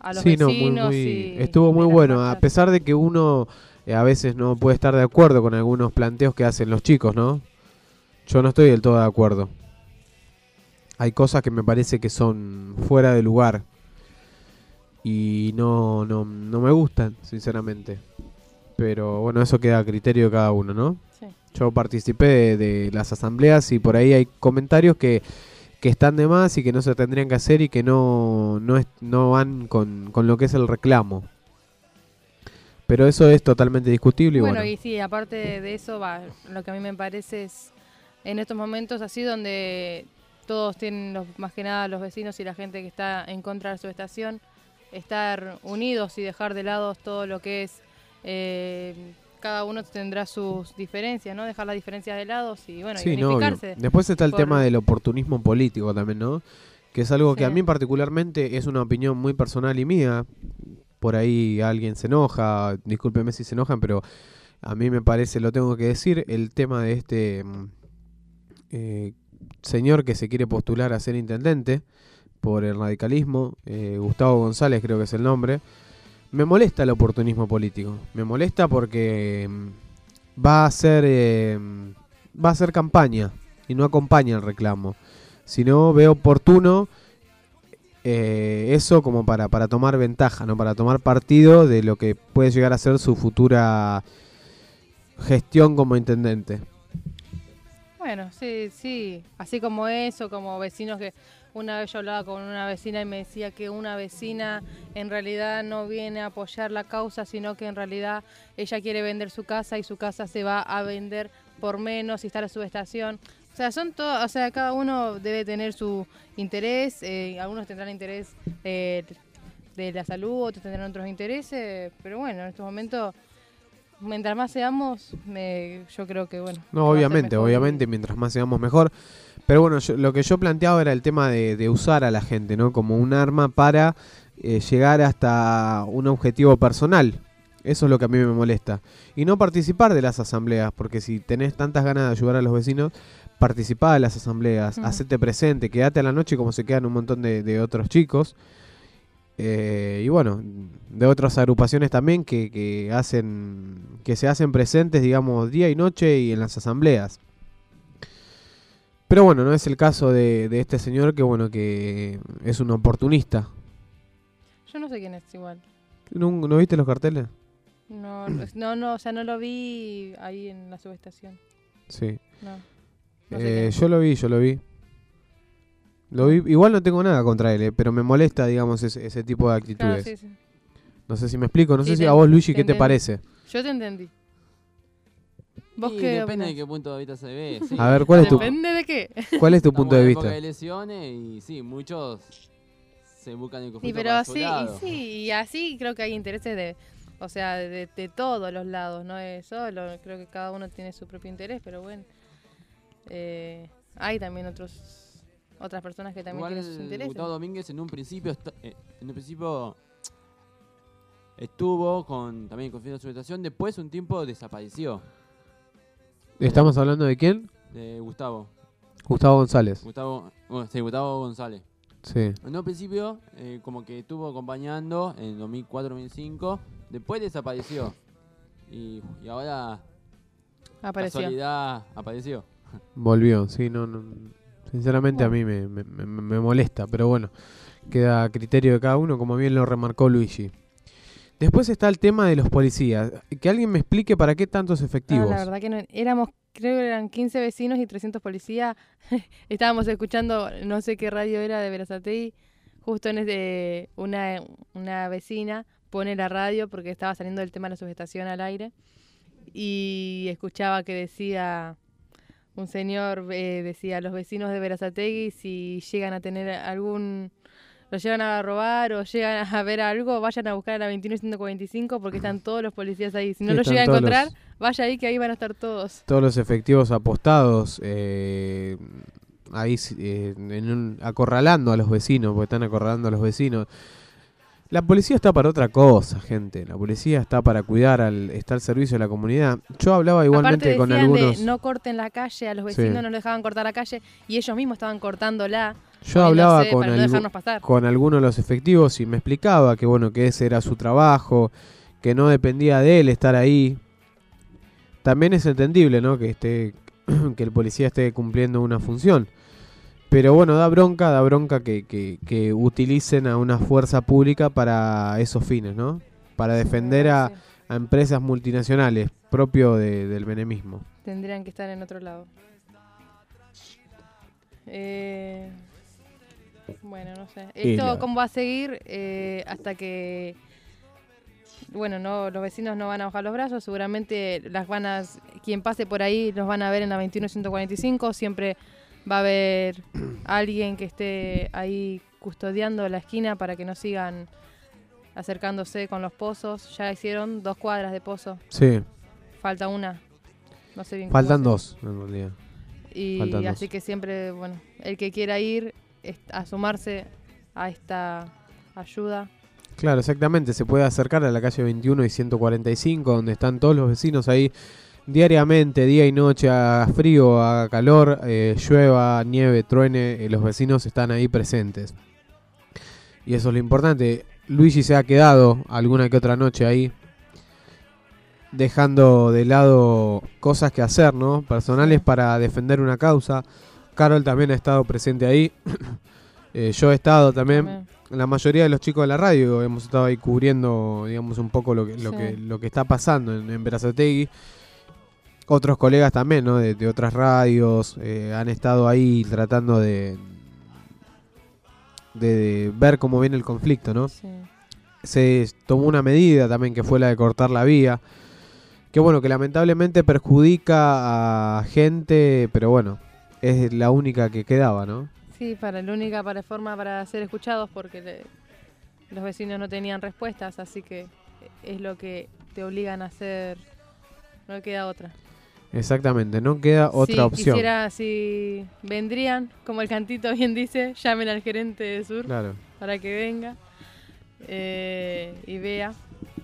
A: a los
C: sí, no, muy,
A: vecinos.
C: muy-
A: y
C: estuvo muy bueno, a pesar de que uno eh, a veces no puede estar de acuerdo con algunos planteos que hacen los chicos, ¿no? Yo no estoy del todo de acuerdo. Hay cosas que me parece que son fuera de lugar y no, no, no me gustan, sinceramente. Pero bueno, eso queda a criterio de cada uno, ¿no?
A: Sí.
C: Yo participé de, de las asambleas y por ahí hay comentarios que, que están de más y que no se tendrían que hacer y que no, no, es- no van con, con lo que es el reclamo. Pero eso es totalmente discutible y
A: Bueno,
C: bueno.
A: y sí, aparte de eso, va, lo que a mí me parece es en estos momentos así donde todos tienen, los, más que nada los vecinos y la gente que está en contra de su estación, estar unidos y dejar de lado todo lo que es, eh, cada uno tendrá sus diferencias, ¿no? Dejar las diferencias de lado y bueno,
C: Sí, no,
A: identificarse.
C: Después está el
A: por-
C: tema del oportunismo político también, ¿no? Que es algo que a mí particularmente es una opinión muy personal y mía. Por ahí alguien se enoja, discúlpeme si se enojan, pero a mí me parece, lo tengo que decir, el tema de este mm, eh, señor que se quiere postular a ser intendente por el radicalismo, eh, Gustavo González creo que es el nombre. Me molesta el oportunismo político. Me molesta porque mm, va a ser eh, va a campaña y no acompaña el reclamo. Si no veo oportuno eh, eso como para, para tomar ventaja, no para tomar partido de lo que puede llegar a ser su futura gestión como intendente.
A: Bueno, sí, sí, así como eso, como vecinos que una vez yo hablaba con una vecina y me decía que una vecina en realidad no viene a apoyar la causa, sino que en realidad ella quiere vender su casa y su casa se va a vender por menos y está la subestación. O sea, son todo, o sea, cada uno debe tener su interés, eh, algunos tendrán interés eh, de la salud, otros tendrán otros intereses, pero bueno, en estos momentos, mientras más seamos, me, yo creo que bueno.
C: No, obviamente, obviamente, mientras más seamos mejor. Pero bueno, yo- lo que yo planteaba era el tema de, de usar a la gente, ¿no? Como un arma para eh, llegar hasta un objetivo personal. Eso es lo que a mí me molesta. Y no participar de las asambleas, porque si tenés tantas ganas de ayudar a los vecinos, participá de las asambleas,
A: Mm.
C: hacete presente, quédate a la noche como se quedan un montón de, de otros chicos. Eh, y bueno, de otras agrupaciones también que, que hacen que se hacen presentes, digamos, día y noche y en las asambleas. Pero bueno, no es el caso de, de este señor que bueno que es un oportunista.
A: Yo no sé quién es igual.
C: ¿No, no viste los carteles?
A: No, no, no, o sea, no lo vi ahí en la subestación.
C: Sí.
A: No. no sé quién
C: Eh, yo lo vi, yo lo vi. Lo vi. Igual no tengo nada contra él, eh, pero me molesta, digamos, ese, ese tipo de
A: Claro,
C: actitudes.
A: sí, sí.
C: No sé si me explico, no
A: Sí,
C: sé si
A: te-
C: a vos, Luigi,
A: te
C: ¿qué te
A: entendí.
C: parece?
A: Yo te entendí. ¿Vos
G: Y
A: qué
G: depende
A: opinás?
G: de qué punto de vista se ve. sí.
C: A ver, ¿cuál es tu-
A: Depende de qué.
C: ¿Cuál es tu punto de vista?
G: de elecciones y sí, muchos se buscan el
A: Sí,
G: conflicto
A: pero
G: para su
A: así, y sí, y así creo que hay intereses de, o sea, de, de todos los lados, no es solo, creo que cada uno tiene su propio interés, pero bueno, eh, hay también otros otras personas que también
G: Igual
A: tienen sus intereses.
G: Gustavo Domínguez en un principio eh, en un principio estuvo con también conflicto de subestación, después un tiempo desapareció
C: ¿Estamos hablando de quién?
G: de Gustavo.
C: Gustavo González.
G: Gustavo, bueno, sí, Gustavo González.
C: Sí.
G: En un principio, eh, como que estuvo acompañando en 2004-2005, después desapareció. Y, y ahora,
A: Apareció.
G: casualidad, apareció.
C: Volvió, sí, no, no sinceramente a mí me, me- me- me molesta, pero bueno, queda a criterio de cada uno, como bien lo remarcó Luigi. Después está el tema de los policías. Que alguien me explique para qué tantos
A: No,
C: efectivos.
A: la verdad que no, éramos, creo que eran 15 vecinos y 300 policías. Estábamos escuchando, no sé qué radio era de Verazategui, justo en ese, una, una vecina pone la radio porque estaba saliendo el tema de la subestación al aire y escuchaba que decía, un señor eh, decía, los vecinos de Verazategui si llegan a tener algún... Los llegan a robar o llegan a ver algo, vayan a buscar a la 21 y 145 porque están todos los policías ahí. Si no
C: Sí,
A: los llega a encontrar,
C: los-
A: vaya ahí que ahí van a estar todos.
C: Todos los efectivos apostados eh, ahí eh, en un- acorralando a los vecinos, porque están acorralando a los vecinos. La policía está para otra cosa, gente. La policía está para cuidar, al, está al servicio de la comunidad. Yo hablaba igualmente
A: Aparte
C: con algunos.
A: de no corten la calle, a los
C: Sí.
A: vecinos no les dejaban cortar la calle y ellos mismos estaban cortándola.
C: Yo hablaba con,
A: no
C: con algunos de los efectivos y me explicaba que bueno que ese era su trabajo, que no dependía de él estar ahí. También es entendible, ¿no? Que esté que el policía esté cumpliendo una función. Pero bueno, da bronca, da bronca que, que, que utilicen a una fuerza pública para esos fines, ¿no? Para defender a, empresas multinacionales, propio de- del menemismo.
A: Tendrían que estar en otro lado. Eh, bueno, no sé. Esto cómo va a seguir eh, hasta que bueno, no los vecinos no van a bajar los brazos, seguramente las van a quien pase por ahí los van a ver en la 21 145, siempre va a haber alguien que esté ahí custodiando la esquina para que no sigan acercándose con los pozos. Ya hicieron dos cuadras de pozo,
C: Sí,
A: falta una. No sé bien
C: faltan dos en realidad.
A: Y
C: Faltan dos.
A: así que siempre, bueno, el que quiera ir a sumarse a esta ayuda.
C: Claro, exactamente. Se puede acercar a la calle 21 y 145, donde están todos los vecinos ahí diariamente, día y noche, a frío, a calor, eh, llueva, nieve, truene, eh, los vecinos están ahí presentes. Y eso es lo importante. Luigi se ha quedado alguna que otra noche ahí, dejando de lado cosas que hacer, ¿no? Personales para defender una causa. Carol también ha estado presente ahí. Eh, yo he estado también
A: También.
C: la mayoría de los chicos de la radio hemos estado ahí cubriendo, digamos, un poco lo que, lo
A: Sí.
C: que, lo que está pasando en, en Berazategui. Otros colegas también, ¿no? De, de otras radios eh, han estado ahí tratando de, de, de ver cómo viene el conflicto, ¿no?
A: Sí.
C: Se tomó una medida también que fue la de cortar la vía. Que bueno, que lamentablemente perjudica a gente, pero bueno, es la única que quedaba, ¿no?
A: Sí, para la única para forma para ser escuchados porque le- los vecinos no tenían respuestas, así que es lo que te obligan a hacer. No queda otra.
C: Exactamente, no queda otra
A: si
C: opción.
A: Quisiera, si vendrían, como el cantito bien dice, llamen al gerente de Sur
C: Claro.
A: para que venga eh, y vea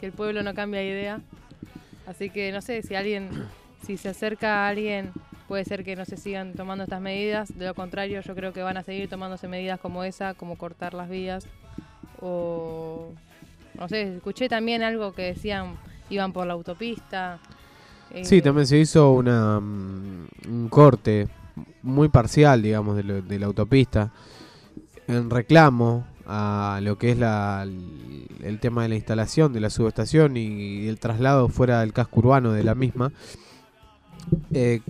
A: que el pueblo no cambia de idea. Así que no sé si alguien, si se acerca a alguien, puede ser que no se sigan tomando estas medidas. De lo contrario, yo creo que van a seguir tomándose medidas como esa, como cortar las vías. O no sé, escuché también algo que decían iban por la autopista. Eh,
C: Sí, también se hizo una, mm, un corte muy parcial, digamos, de, lo- de la autopista en reclamo a lo que es la, el, tema de la instalación de la subestación y el traslado fuera del casco urbano de la misma. Eh,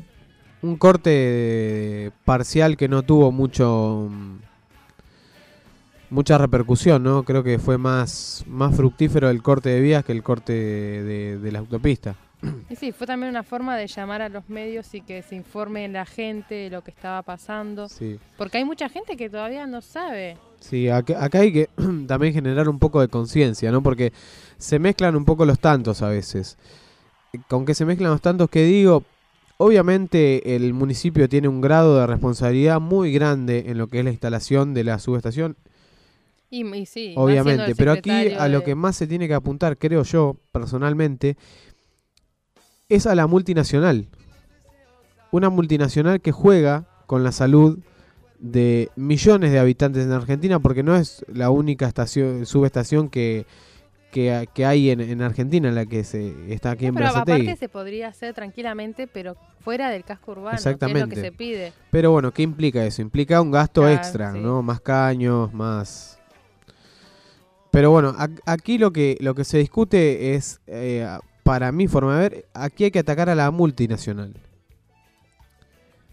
C: un corte parcial que no tuvo mucho mm, mucha repercusión, ¿no? Creo que fue más, fructífero el corte de vías que el corte de- de la autopista.
A: Y sí, fue también una forma de llamar a los medios y que se informe la gente de lo que estaba pasando.
C: Sí.
A: Porque hay mucha gente que todavía no sabe.
C: Sí, acá, acá hay que también generar un poco de conciencia, ¿no? Porque se mezclan un poco los tantos a veces. Con que se mezclan los tantos que digo, obviamente el municipio tiene un grado de responsabilidad muy grande en lo que es la instalación de la subestación,
A: Y, y sí,
C: obviamente, pero aquí a lo que más se tiene que apuntar, creo yo, personalmente, es a la multinacional. Una multinacional que juega con la salud de millones de habitantes en Argentina, porque no es la única estación, subestación que, que, que hay en, en Argentina, la que se está aquí en
A: Pero
C: Berazategui.
A: aparte se podría hacer tranquilamente, pero fuera del casco urbano, que es lo
C: Exactamente.
A: que se pide.
C: Pero bueno, ¿qué implica eso? Implica un gasto extra,
A: sí.
C: ¿no? Más caños, más... Pero bueno, aquí lo que, lo que se discute es, eh, para mi forma de ver, aquí hay que atacar a la multinacional.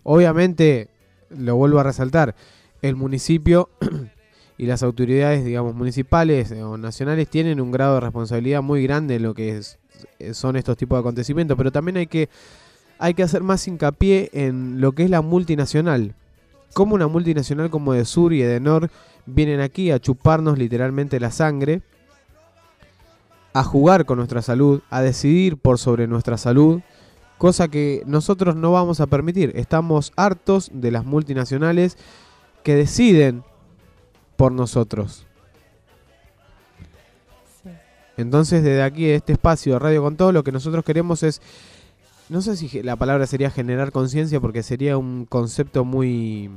C: Obviamente, lo vuelvo a resaltar, el municipio y las autoridades, digamos, municipales o nacionales tienen un grado de responsabilidad muy grande en lo que eh, son estos tipos de acontecimientos, pero también hay que, hay que hacer más hincapié en lo que es la multinacional. Como una multinacional como de Sur y Edenor vienen aquí a chuparnos literalmente la sangre, a jugar con nuestra salud, a decidir por sobre nuestra salud, cosa que nosotros no vamos a permitir. Estamos hartos de las multinacionales que deciden por nosotros.
A: Sí.
C: Entonces, desde aquí, de este espacio de Radio con Todo, lo que nosotros queremos es, no sé si la palabra sería generar conciencia, porque sería un concepto muy,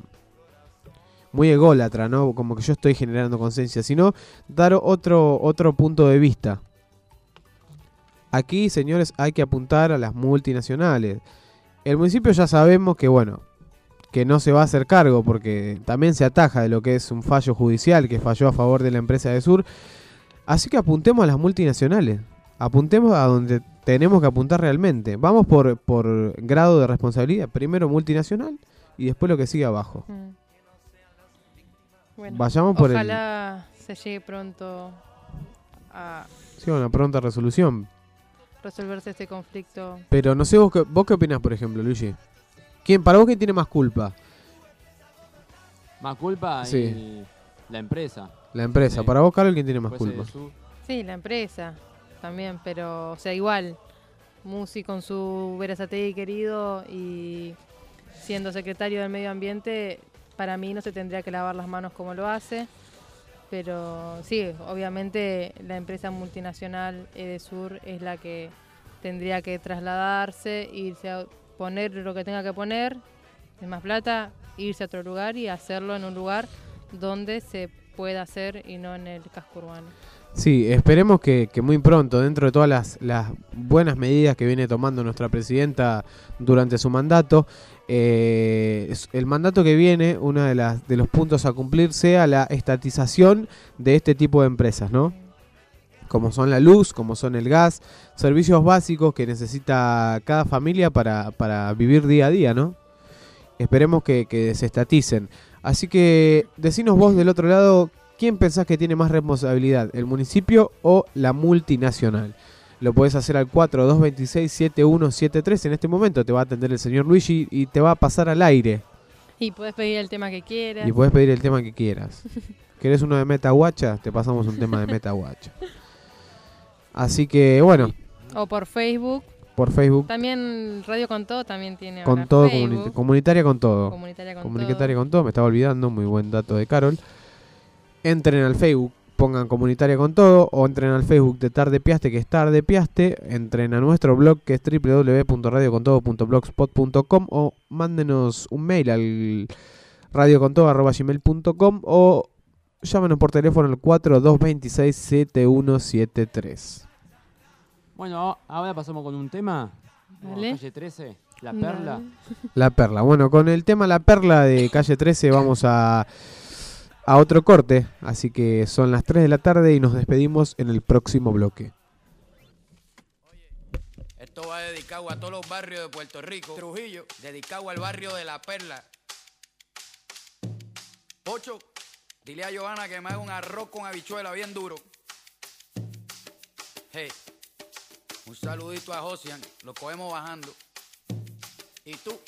C: muy ególatra, ¿no? Como que yo estoy generando conciencia, sino dar otro, otro punto de vista. Aquí, señores, hay que apuntar a las multinacionales. El municipio ya sabemos que, bueno, que no se va a hacer cargo porque también se ataja de lo que es un fallo judicial que falló a favor de la empresa de Sur. Así que apuntemos a las multinacionales. Apuntemos a donde tenemos que apuntar realmente. Vamos por, por grado de responsabilidad. Primero multinacional y después lo que sigue abajo.
A: Mm. Bueno,
C: Vayamos por el-
A: ojalá se llegue pronto a
C: Sí, una pronta resolución.
A: Resolverse este conflicto.
C: Pero no sé vos qué, vos qué opinás, por ejemplo, Luigi. ¿Quién, para vos quién tiene más culpa?
G: Más culpa
C: Sí.
G: y la empresa.
C: La empresa.
G: Sí.
C: Para vos, Carol, ¿quién tiene más culpa?
G: su-
A: Sí, la empresa también, pero, o sea, igual, Musi con su Verazategui querido y siendo secretario del medio ambiente, para mí no se tendría que lavar las manos como lo hace, pero sí, obviamente la empresa multinacional Edesur es la que tendría que trasladarse, irse a poner lo que tenga que poner, de más plata, irse a otro lugar y hacerlo en un lugar donde se pueda hacer y no en el casco urbano.
C: Sí, esperemos que, que muy pronto, dentro de todas las, las buenas medidas que viene tomando nuestra presidenta durante su mandato, eh, el mandato que viene, uno de, las, de los puntos a cumplir sea la estatización de este tipo de empresas, ¿no? Como son la luz, como son el gas, servicios básicos que necesita cada familia para, para vivir día a día, ¿no? Esperemos que, que se estaticen. Así que decinos vos del otro lado, ¿quién pensás que tiene más responsabilidad? ¿El municipio o la multinacional? Lo podés hacer al 4226-7173. En este momento te va a atender el señor Luigi y te va a pasar al aire.
A: Y puedes pedir el tema que quieras.
C: Y podés pedir el tema que quieras. ¿Querés uno de Meta Guacha? Te pasamos un tema de Meta Guacha. Así que bueno,
A: O por Facebook.
C: por Facebook,
A: También Radio con Todo también tiene
C: con
A: ahora
C: todo, comuni- comunitaria con todo.
A: Comunitaria con
C: Comunitaria
A: todo.
C: con todo, me estaba olvidando, muy buen dato de Carol. Entren al Facebook, pongan comunitaria con todo, o entren al Facebook de Tarde Piaste, que es Tarde Piaste, entren a nuestro blog que es www.radiocontodo.blogspot.com o mándenos un mail al radiocontodo.gmail.com o llámenos por teléfono al 4226-7173.
G: Bueno, ahora pasamos con un tema. Calle 13, La Perla.
C: La Perla. Bueno, con el tema La Perla de Calle 13 vamos a, a otro corte. Así que son las 3 de la tarde y nos despedimos en el próximo bloque.
J: Esto va dedicado a todos los barrios de Puerto Rico. Trujillo, dedicado al barrio de La Perla. Pocho, dile a Johanna que me haga un arroz con habichuela bien duro. Hey, un saludito a Josian, lo cogemos bajando. ¿Y tú?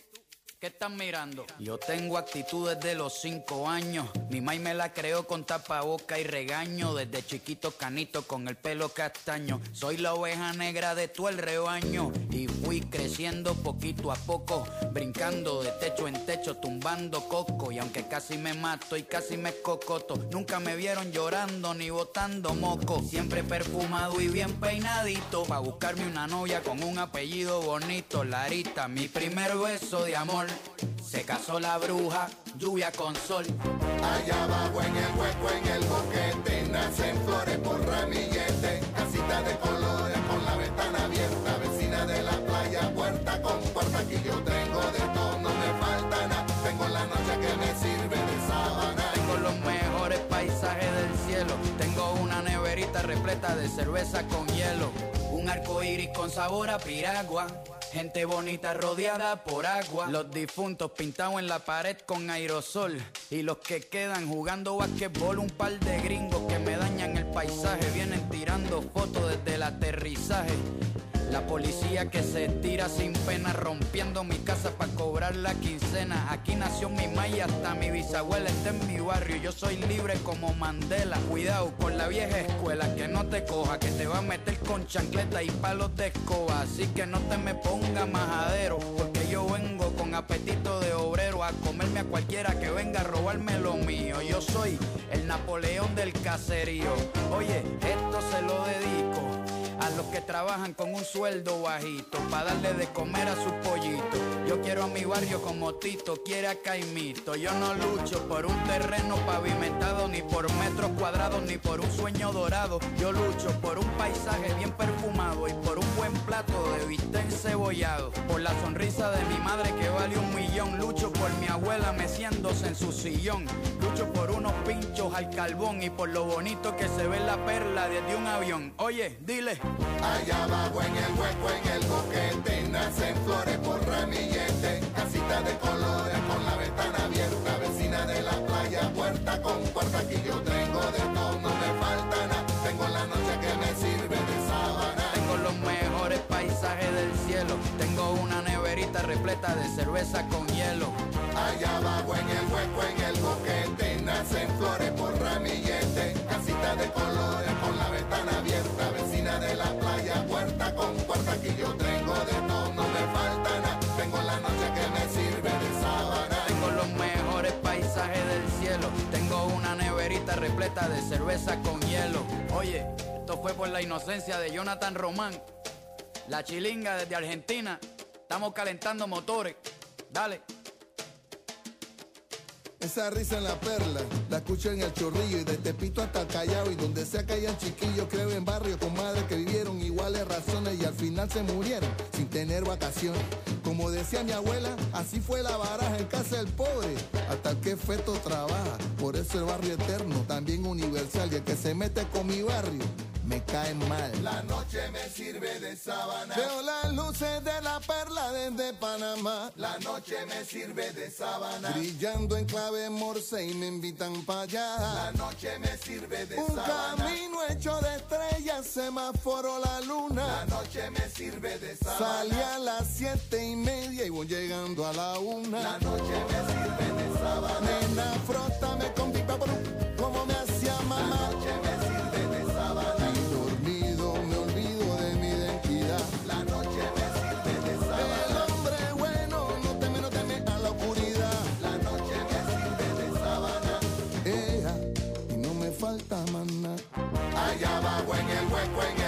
J: ¿Qué estás mirando? Yo tengo actitud desde los cinco años. Mi mai me la creó con tapaboca y regaño. Desde chiquito canito con el pelo castaño. Soy la oveja negra de todo el rebaño. Y fui creciendo poquito a poco. Brincando de techo en techo, tumbando coco. Y aunque casi me mato y casi me cocoto. Nunca me vieron llorando ni botando moco. Siempre perfumado y bien peinadito. Pa' buscarme una novia con un apellido bonito. Larita, mi primer beso de amor. Se casó la bruja, lluvia con sol.
F: Allá abajo en el hueco, en el boquete, nacen flores por ramillete. Casita de colores con la ventana abierta, vecina de la playa, puerta con puerta. Aquí yo tengo de todo, no me falta nada. Tengo la noche que me sirve de sábana.
J: Tengo los mejores paisajes del cielo. Tengo una neverita repleta de cerveza con hielo. Un arco iris con sabor a piragua. Gente bonita rodeada por agua. Los difuntos pintados en la pared con aerosol. Y los que quedan jugando basquetbol. Un par de gringos que me dañan el paisaje. Vienen tirando fotos desde el aterrizaje. La policía que se tira sin pena rompiendo mi casa para cobrar la quincena. Aquí nació mi maya, hasta mi bisabuela está en mi barrio. Yo soy libre como Mandela. Cuidado con la vieja escuela que no te coja, que te va a meter con chancleta y palos de escoba. Así que no te me ponga majadero, porque yo vengo con apetito de obrero a comerme a cualquiera que venga a robarme lo mío. Yo soy el Napoleón del caserío. Oye, esto se lo dedico los que trabajan con un sueldo bajito para darle de comer a su pollito. Yo quiero a mi barrio como Tito quiere a Caimito. Yo no lucho por un terreno pavimentado, ni por metros cuadrados, ni por un sueño dorado. Yo lucho por un paisaje bien perfumado y por un buen plato de bistec encebollado. Por la sonrisa de mi madre que vale un millón. Lucho abuela meciéndose en su sillón. Lucho por unos pinchos al carbón y por lo bonito que se ve la perla desde un avión. Oye, dile.
F: Allá abajo en el hueco, en el boquete, nacen flores por ramillete. Casita de colores con la ventana abierta, vecina de la playa, puerta con puerta. Aquí yo tengo de todo, no me falta nada. Tengo la noche que me sirve de sábana.
J: Tengo los mejores paisajes del cielo. Tengo una neverita repleta de cerveza con hielo.
F: Allá abajo en el hueco, en el boquete, nacen flores por ramillete. Casita de colores con la ventana abierta, vecina de la playa, puerta con puerta. Aquí yo tengo de todo, no me falta nada. Tengo la noche que me sirve de sábana.
J: Tengo los mejores paisajes del cielo. Tengo una neverita repleta de cerveza con hielo. Oye, esto fue por la inocencia de Jonathan Román. La chilinga desde Argentina. Estamos calentando motores. Dale.
K: Esa risa en la perla, la escucho en el chorrillo y de Tepito hasta Callao y donde sea que hayan chiquillos, creo en barrios con madres que vivieron iguales razones y al final se murieron sin tener vacaciones. Como decía mi abuela, así fue la baraja en casa del pobre, hasta el que feto trabaja. Por eso el barrio eterno, también universal y el que se mete con mi barrio, me cae mal.
F: La noche me sirve de sábana.
K: Veo las luces de la perla desde Panamá.
F: La noche me sirve de sábana.
K: Brillando en clave morse y me invitan para allá.
F: La noche me sirve de
K: Un
F: sábana.
K: camino hecho de estrellas, semáforo la luna.
F: La noche me sirve de sábana.
K: Salí a las siete y media y voy llegando a la una.
F: La noche me sirve de sábana.
K: Nena, frótame con pipa como me hacía mamá.
F: La noche me sirve de sábana.
K: Y dormido me olvido de mi identidad.
F: La noche me sirve de
K: El
F: sábana.
K: hombre bueno no teme, no teme a la oscuridad.
F: La noche me sirve de sábana.
K: Ea, y no me falta más nada.
F: Allá abajo en el hueco, en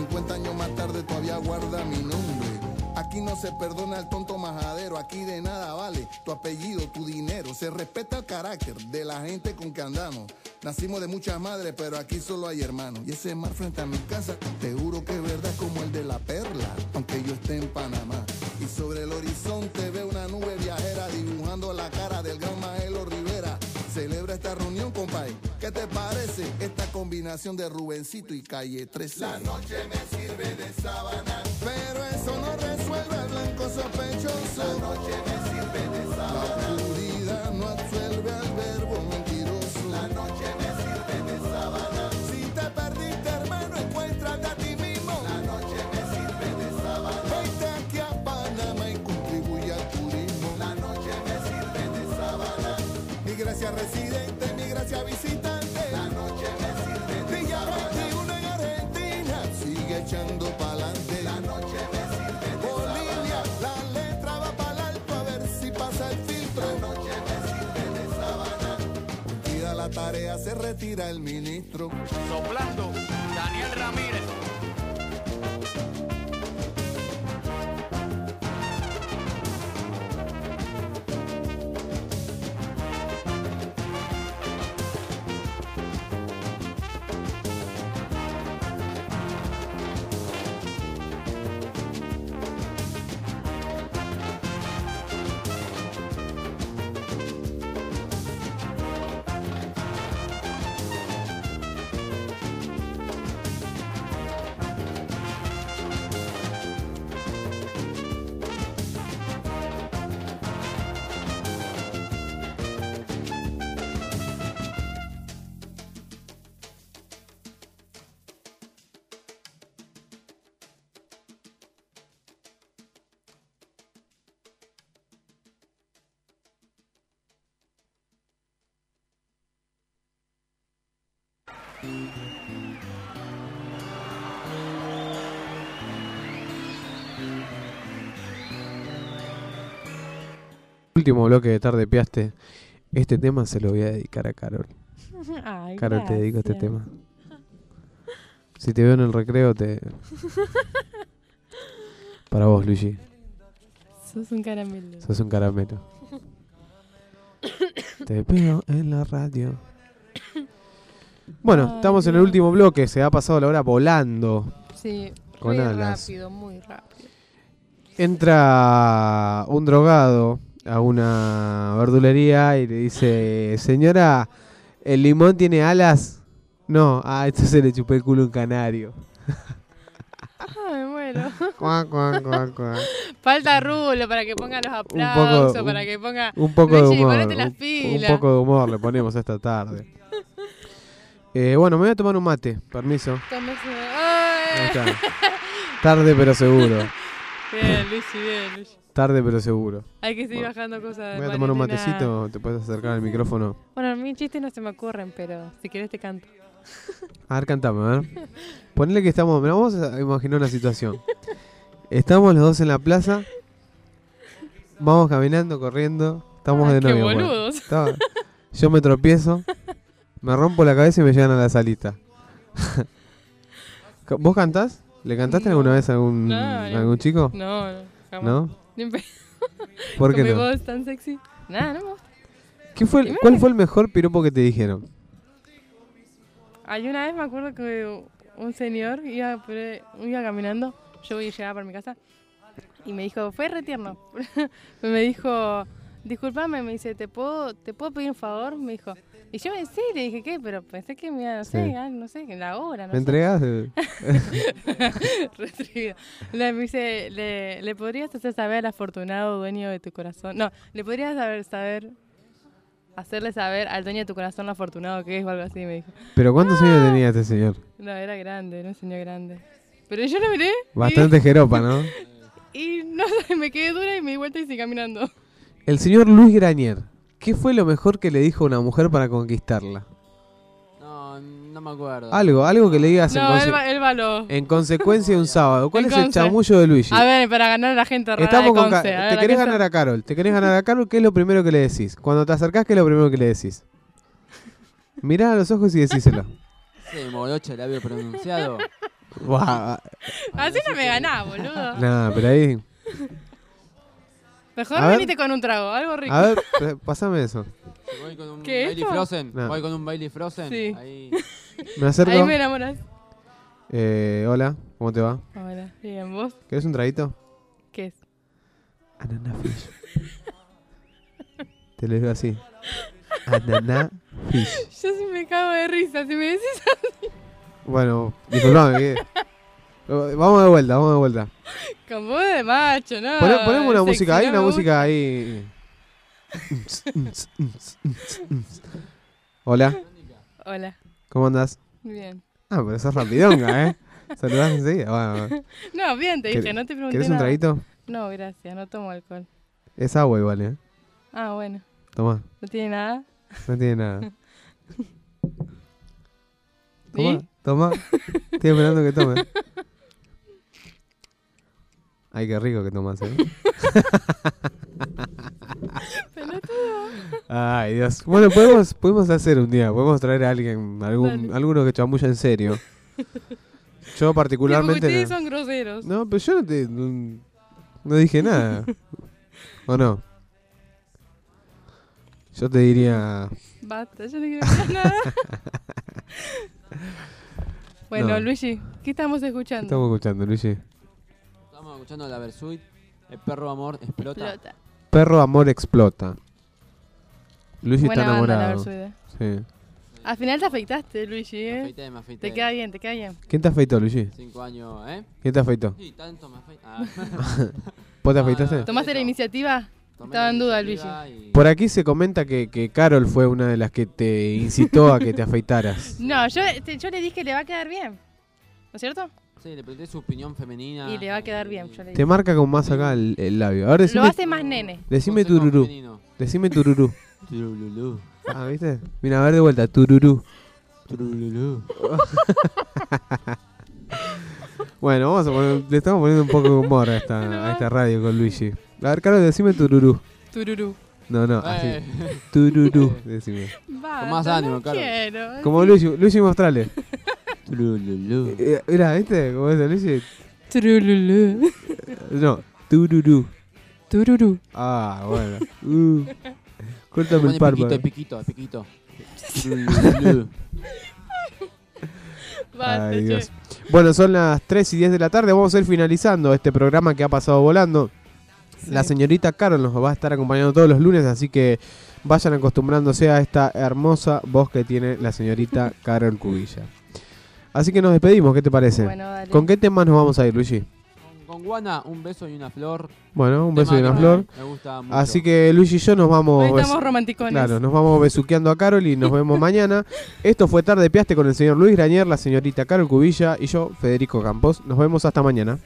K: 50 años más tarde todavía guarda mi nombre. Aquí no se perdona el tonto majadero, aquí de nada vale tu apellido, tu dinero. Se respeta el carácter de la gente con que andamos. Nacimos de muchas madres, pero aquí solo hay hermanos. Y ese mar frente a mi casa, te juro que es verdad como el de la perla, aunque yo esté en Panamá. Y sobre el horizonte veo una nube viajera dibujando la cara del gran Maelo Rivera. Celebra esta reunión, compay. ¿Qué te parece esta combinación de Rubencito y Calle 13?
F: La noche me sirve de sábana.
K: Pero eso no resuelve al blanco sospechoso.
F: La noche
K: se retira el ministro.
J: Soplando, Daniel Ramírez.
C: Último bloque de tarde piaste. Este tema se lo voy a dedicar a Carol.
A: Ay,
C: Carol, te dedico este
A: gracias.
C: tema. Si te veo en el recreo, te. Para vos, Luigi.
A: Sos un caramelo.
C: Sos un caramelo. Te veo en la radio. Bueno,
A: Ay,
C: estamos en el último bloque. Se ha pasado la hora volando.
A: Sí,
C: Con
A: muy
C: alas.
A: rápido, muy rápido.
C: Entra un drogado a una verdulería y le dice: Señora, ¿el limón tiene alas? No, ah, entonces le chupé el culo a un canario.
A: Ah, me muero.
C: Cuac, cuac, cuac.
A: Falta Rulo para que ponga los
C: Un
A: aplausos,
C: poco,
A: para
C: un-
A: que ponga.
C: un poco de humor.
A: ponete las
C: un- un,
A: pilas.
C: poco de humor le ponemos esta tarde. Eh, bueno, me voy a tomar un mate, permiso.
A: Tómese- ¡Ay!
C: Ahí está. Tarde pero seguro.
A: Bien, Luigi, bien, Luigi.
C: Tarde pero seguro.
A: Hay que seguir bajando cosas.
C: Voy a tomar un matecito, te puedes acercar al micrófono.
A: Bueno, a mí chistes no se me ocurren, pero si querés te canto.
C: A ver, cantame, a ver. Ponle que estamos, vamos a imaginar una situación. Estamos los dos en la plaza, vamos caminando, corriendo, estamos
A: Ah,
C: de novio. bueno. yo me tropiezo, me rompo la cabeza y me llevan a la salita. ¿Vos cantás? ¿Le cantaste alguna vez a algún,
A: No, no.
C: algún chico?
A: No, no, jamás.
C: ¿No? ¿Por qué
A: Con mi
C: no?
A: voz tan sexy. Nada, no me gusta.
C: ¿Qué fue, el- ¿Cuál fue el mejor piropo que te dijeron?
A: Hay una vez me acuerdo que un señor iba, ahí- iba caminando, yo voy a llegar para mi casa, y me dijo, fue re tierno. me dijo, disculpame, me dice, ¿te puedo, ¿te puedo pedir un favor? Me dijo. Y yo me sí, le dije, ¿qué? Pero pensé que me iba, no sé,
C: Sí.
A: ah, no sé, en la hora, no
C: ¿Me?
A: Retribuido. Le, me dice, le, ¿le podrías hacer saber al afortunado dueño de tu corazón? No, ¿le podrías saber, saber, hacerle saber al dueño de tu corazón lo afortunado que es o algo así? Me dijo.
C: ¿Pero cuántos años tenía este señor?
A: No, era grande, era un señor grande. Pero yo lo miré y-
C: Bastante jeropa, ¿no?
A: y, no sé, me quedé dura y me di vuelta y seguí caminando.
C: El señor Luis Granier. ¿Qué fue lo mejor que le dijo a una mujer para conquistarla?
G: No, no me acuerdo.
C: Algo, algo que le digas en,
A: No,
C: conse-
A: él, va- él való.
C: en consecuencia de un sábado. ¿Cuál
A: En
C: es el
A: Conce.
C: chamullo de Luigi?
A: A ver, para ganar a la gente rara
C: Estamos
A: de
C: con Ca-
A: Conce. a ver,
C: Te
A: la
C: querés
A: gente-
C: ganar a Carol. Te querés ganar a Carol. ¿Qué es lo primero que le decís? Cuando te acercás, ¿qué es lo primero que le decís? Mirá a los ojos y decíselo.
G: Ese morocho labio pronunciado.
C: Buah.
A: Así no me ganás, boludo.
C: Nada, pero ahí.
A: Mejor
C: A ver.
A: venite con un trago, algo rico.
C: A ver, p- pasame eso.
G: Si voy con un
A: ¿Qué,
G: Bailey
A: esto?
G: Frozen.
C: No.
G: Voy con un Bailey Frozen.
A: Sí.
G: Ahí.
C: Me acerco.
A: Ahí me enamoras.
C: Eh, hola, ¿cómo te va?
A: Hola, bien, ¿vos?
C: ¿Querés un traguito?
A: ¿Qué es?
C: Ananá fish. Te lo digo así. Ananá fish.
A: Yo sí me cago de risa si me decís así.
C: Bueno, disculpame. que- Vamos de vuelta, vamos de vuelta.
A: Con voz de macho, ¿no?
C: Poné- ponemos una música ahí, una música ahí. Hola.
A: Hola,
C: ¿cómo andás?
A: bien.
C: Ah, pero sos rapidonga, ¿eh? Saludás enseguida. Bueno, bueno.
A: No, bien, te dije,
C: ¿Querés-
A: no te pregunté
C: ¿Querés un
A: nada.
C: traguito?
A: No, gracias, no tomo alcohol.
C: Es agua igual, ¿eh?
A: Ah, bueno,
C: Tomá,
A: no tiene nada.
C: no tiene nada.
A: ¿Sí?
C: Toma, toma. Estoy esperando que tome. Ay, qué rico que tomas, ¿eh? Ay, Dios. Bueno, podemos, podemos hacer un día. Podemos traer a alguien, algún,
A: Dale.
C: alguno que chamulla en serio. Yo particularmente...
A: ustedes
C: no.
A: son groseros.
C: No, pero yo no, te, no, no dije nada. ¿O no? Yo te diría...
A: Basta, yo no quiero decir nada. bueno,
C: No.
A: Luigi, ¿qué estamos
C: ¿Qué
A: escuchando?
C: estamos escuchando, Luigi?
G: Escuchando la Versuit. El perro amor explota.
A: Explota.
C: Perro Amor Explota. Luigi
A: Buena
C: está
A: banda, la. Versuit,
C: Sí.
A: Al final te afeitaste, Luigi,
G: Me
A: ¿eh?
G: afeité, me afeité.
A: Te queda bien, te queda bien.
C: ¿Quién te afeitó, Luigi?
G: Cinco años, ¿eh?
C: ¿Quién te afeitó?
G: Sí, tanto me afeité. Ah.
C: ¿Vos te afeitaste?
G: no,
A: ¿Tomaste la iniciativa?
G: Tomé
A: Estaba
G: la
A: en duda, Luigi.
G: y-
C: Por aquí se comenta que, que Carol fue una de las que te incitó a que te afeitaras.
A: No, yo, te- yo le dije que le va a quedar bien. ¿No es cierto?
G: Sí, le pregunté su opinión femenina.
A: Y le va a quedar bien, yo le
C: Te marca con más acá el, el labio. Ahora
A: Lo hace más nene.
C: decime
G: Consejo
C: tururú.
G: femenino.
C: Decime tururú.
G: Turululú.
C: Ah, ¿viste? Mira, a ver de vuelta. Tururú.
G: Turululú.
C: Bueno, vamos a poner, le estamos poniendo un poco de humor a esta, a esta radio con Luigi. A ver, Carol, decime tururú.
A: Tururú.
C: No, no,
G: Eh.
C: así. Tururú, decime.
A: Basta,
G: más ánimo,
A: no quiero.
C: Como Luigi, Luigi mostrale.
G: Turululú.
C: Eh, Mira, ¿viste? ¿Cómo es Luigi?
A: Turululú.
C: No, tururú.
A: Tururú.
C: Ah, bueno. Uh, córtame el párpado.
G: piquito, piquito, piquito.
C: Ay. Dios. Bueno, son las 3 y 10 de la tarde. Vamos a ir finalizando este programa que ha pasado volando. La señorita Carol nos va a estar acompañando todos los lunes, así que vayan acostumbrándose a esta hermosa voz que tiene la señorita Carol Cubilla. Así que nos despedimos, ¿qué te parece?
A: Bueno, dale.
C: ¿Con qué temas nos vamos a ir, Luigi?
G: Con Guana, un beso y una flor.
C: Bueno, un beso y una flor.
G: Me gusta mucho.
C: Así que Luigi y yo nos vamos.
A: Hoy estamos romanticones.
C: Claro, nos vamos besuqueando a Carol y nos vemos mañana. Esto fue Tarde Piaste con el señor Luis Grañer, la señorita Carol Cubilla y yo, Federico Campos. Nos vemos hasta mañana.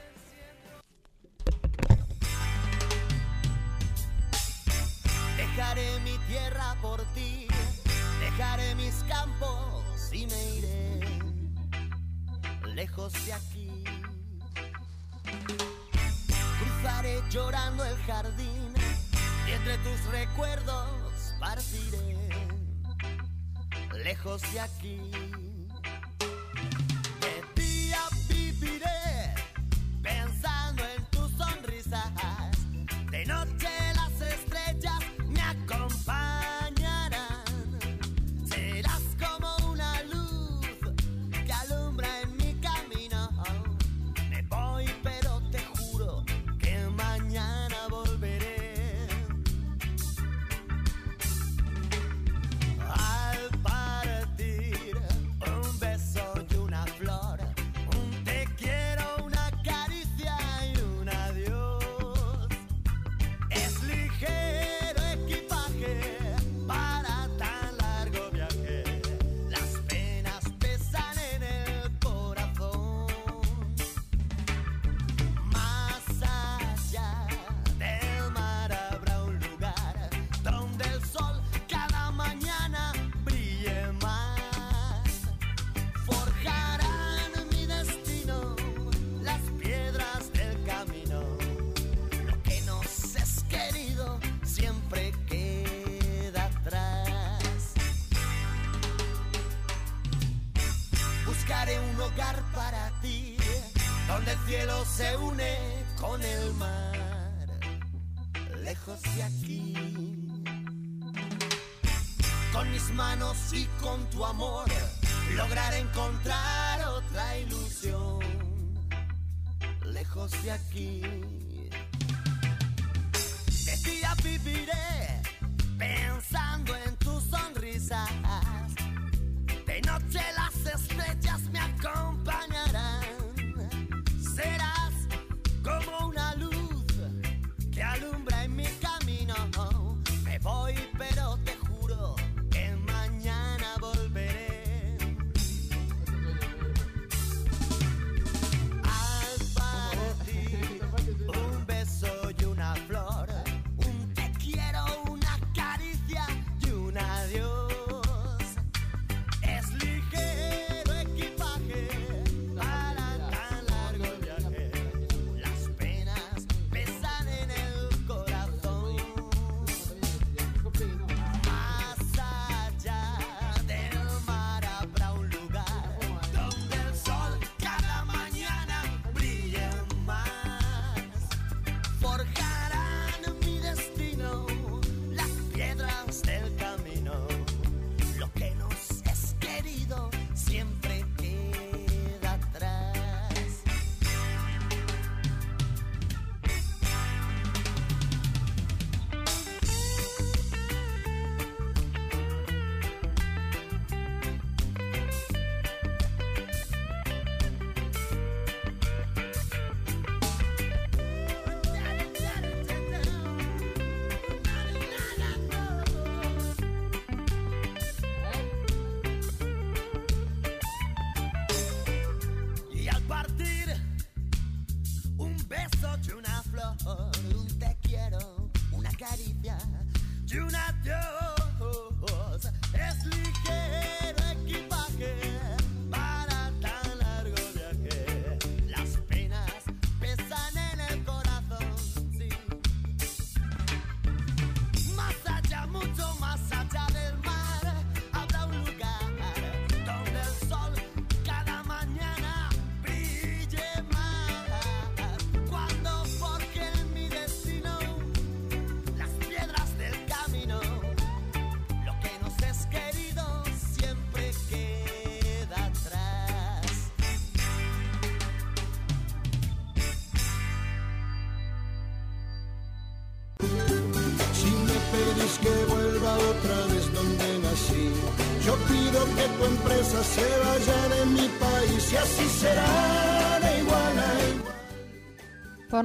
F: Lejos de aquí. Buscaré un hogar para ti, donde el cielo se une con el mar, lejos de aquí. Con mis manos y con tu amor, lograr encontrar otra ilusión, lejos de aquí. De día viviré pensando en tus sonrisas. De noche las estrellas me acompañarán.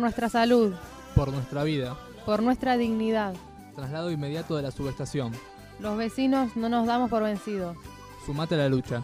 A: por nuestra salud,
L: por nuestra vida,
A: por nuestra dignidad.
L: Traslado inmediato de la subestación.
A: Los vecinos no nos damos por vencidos.
L: Sumate a la lucha.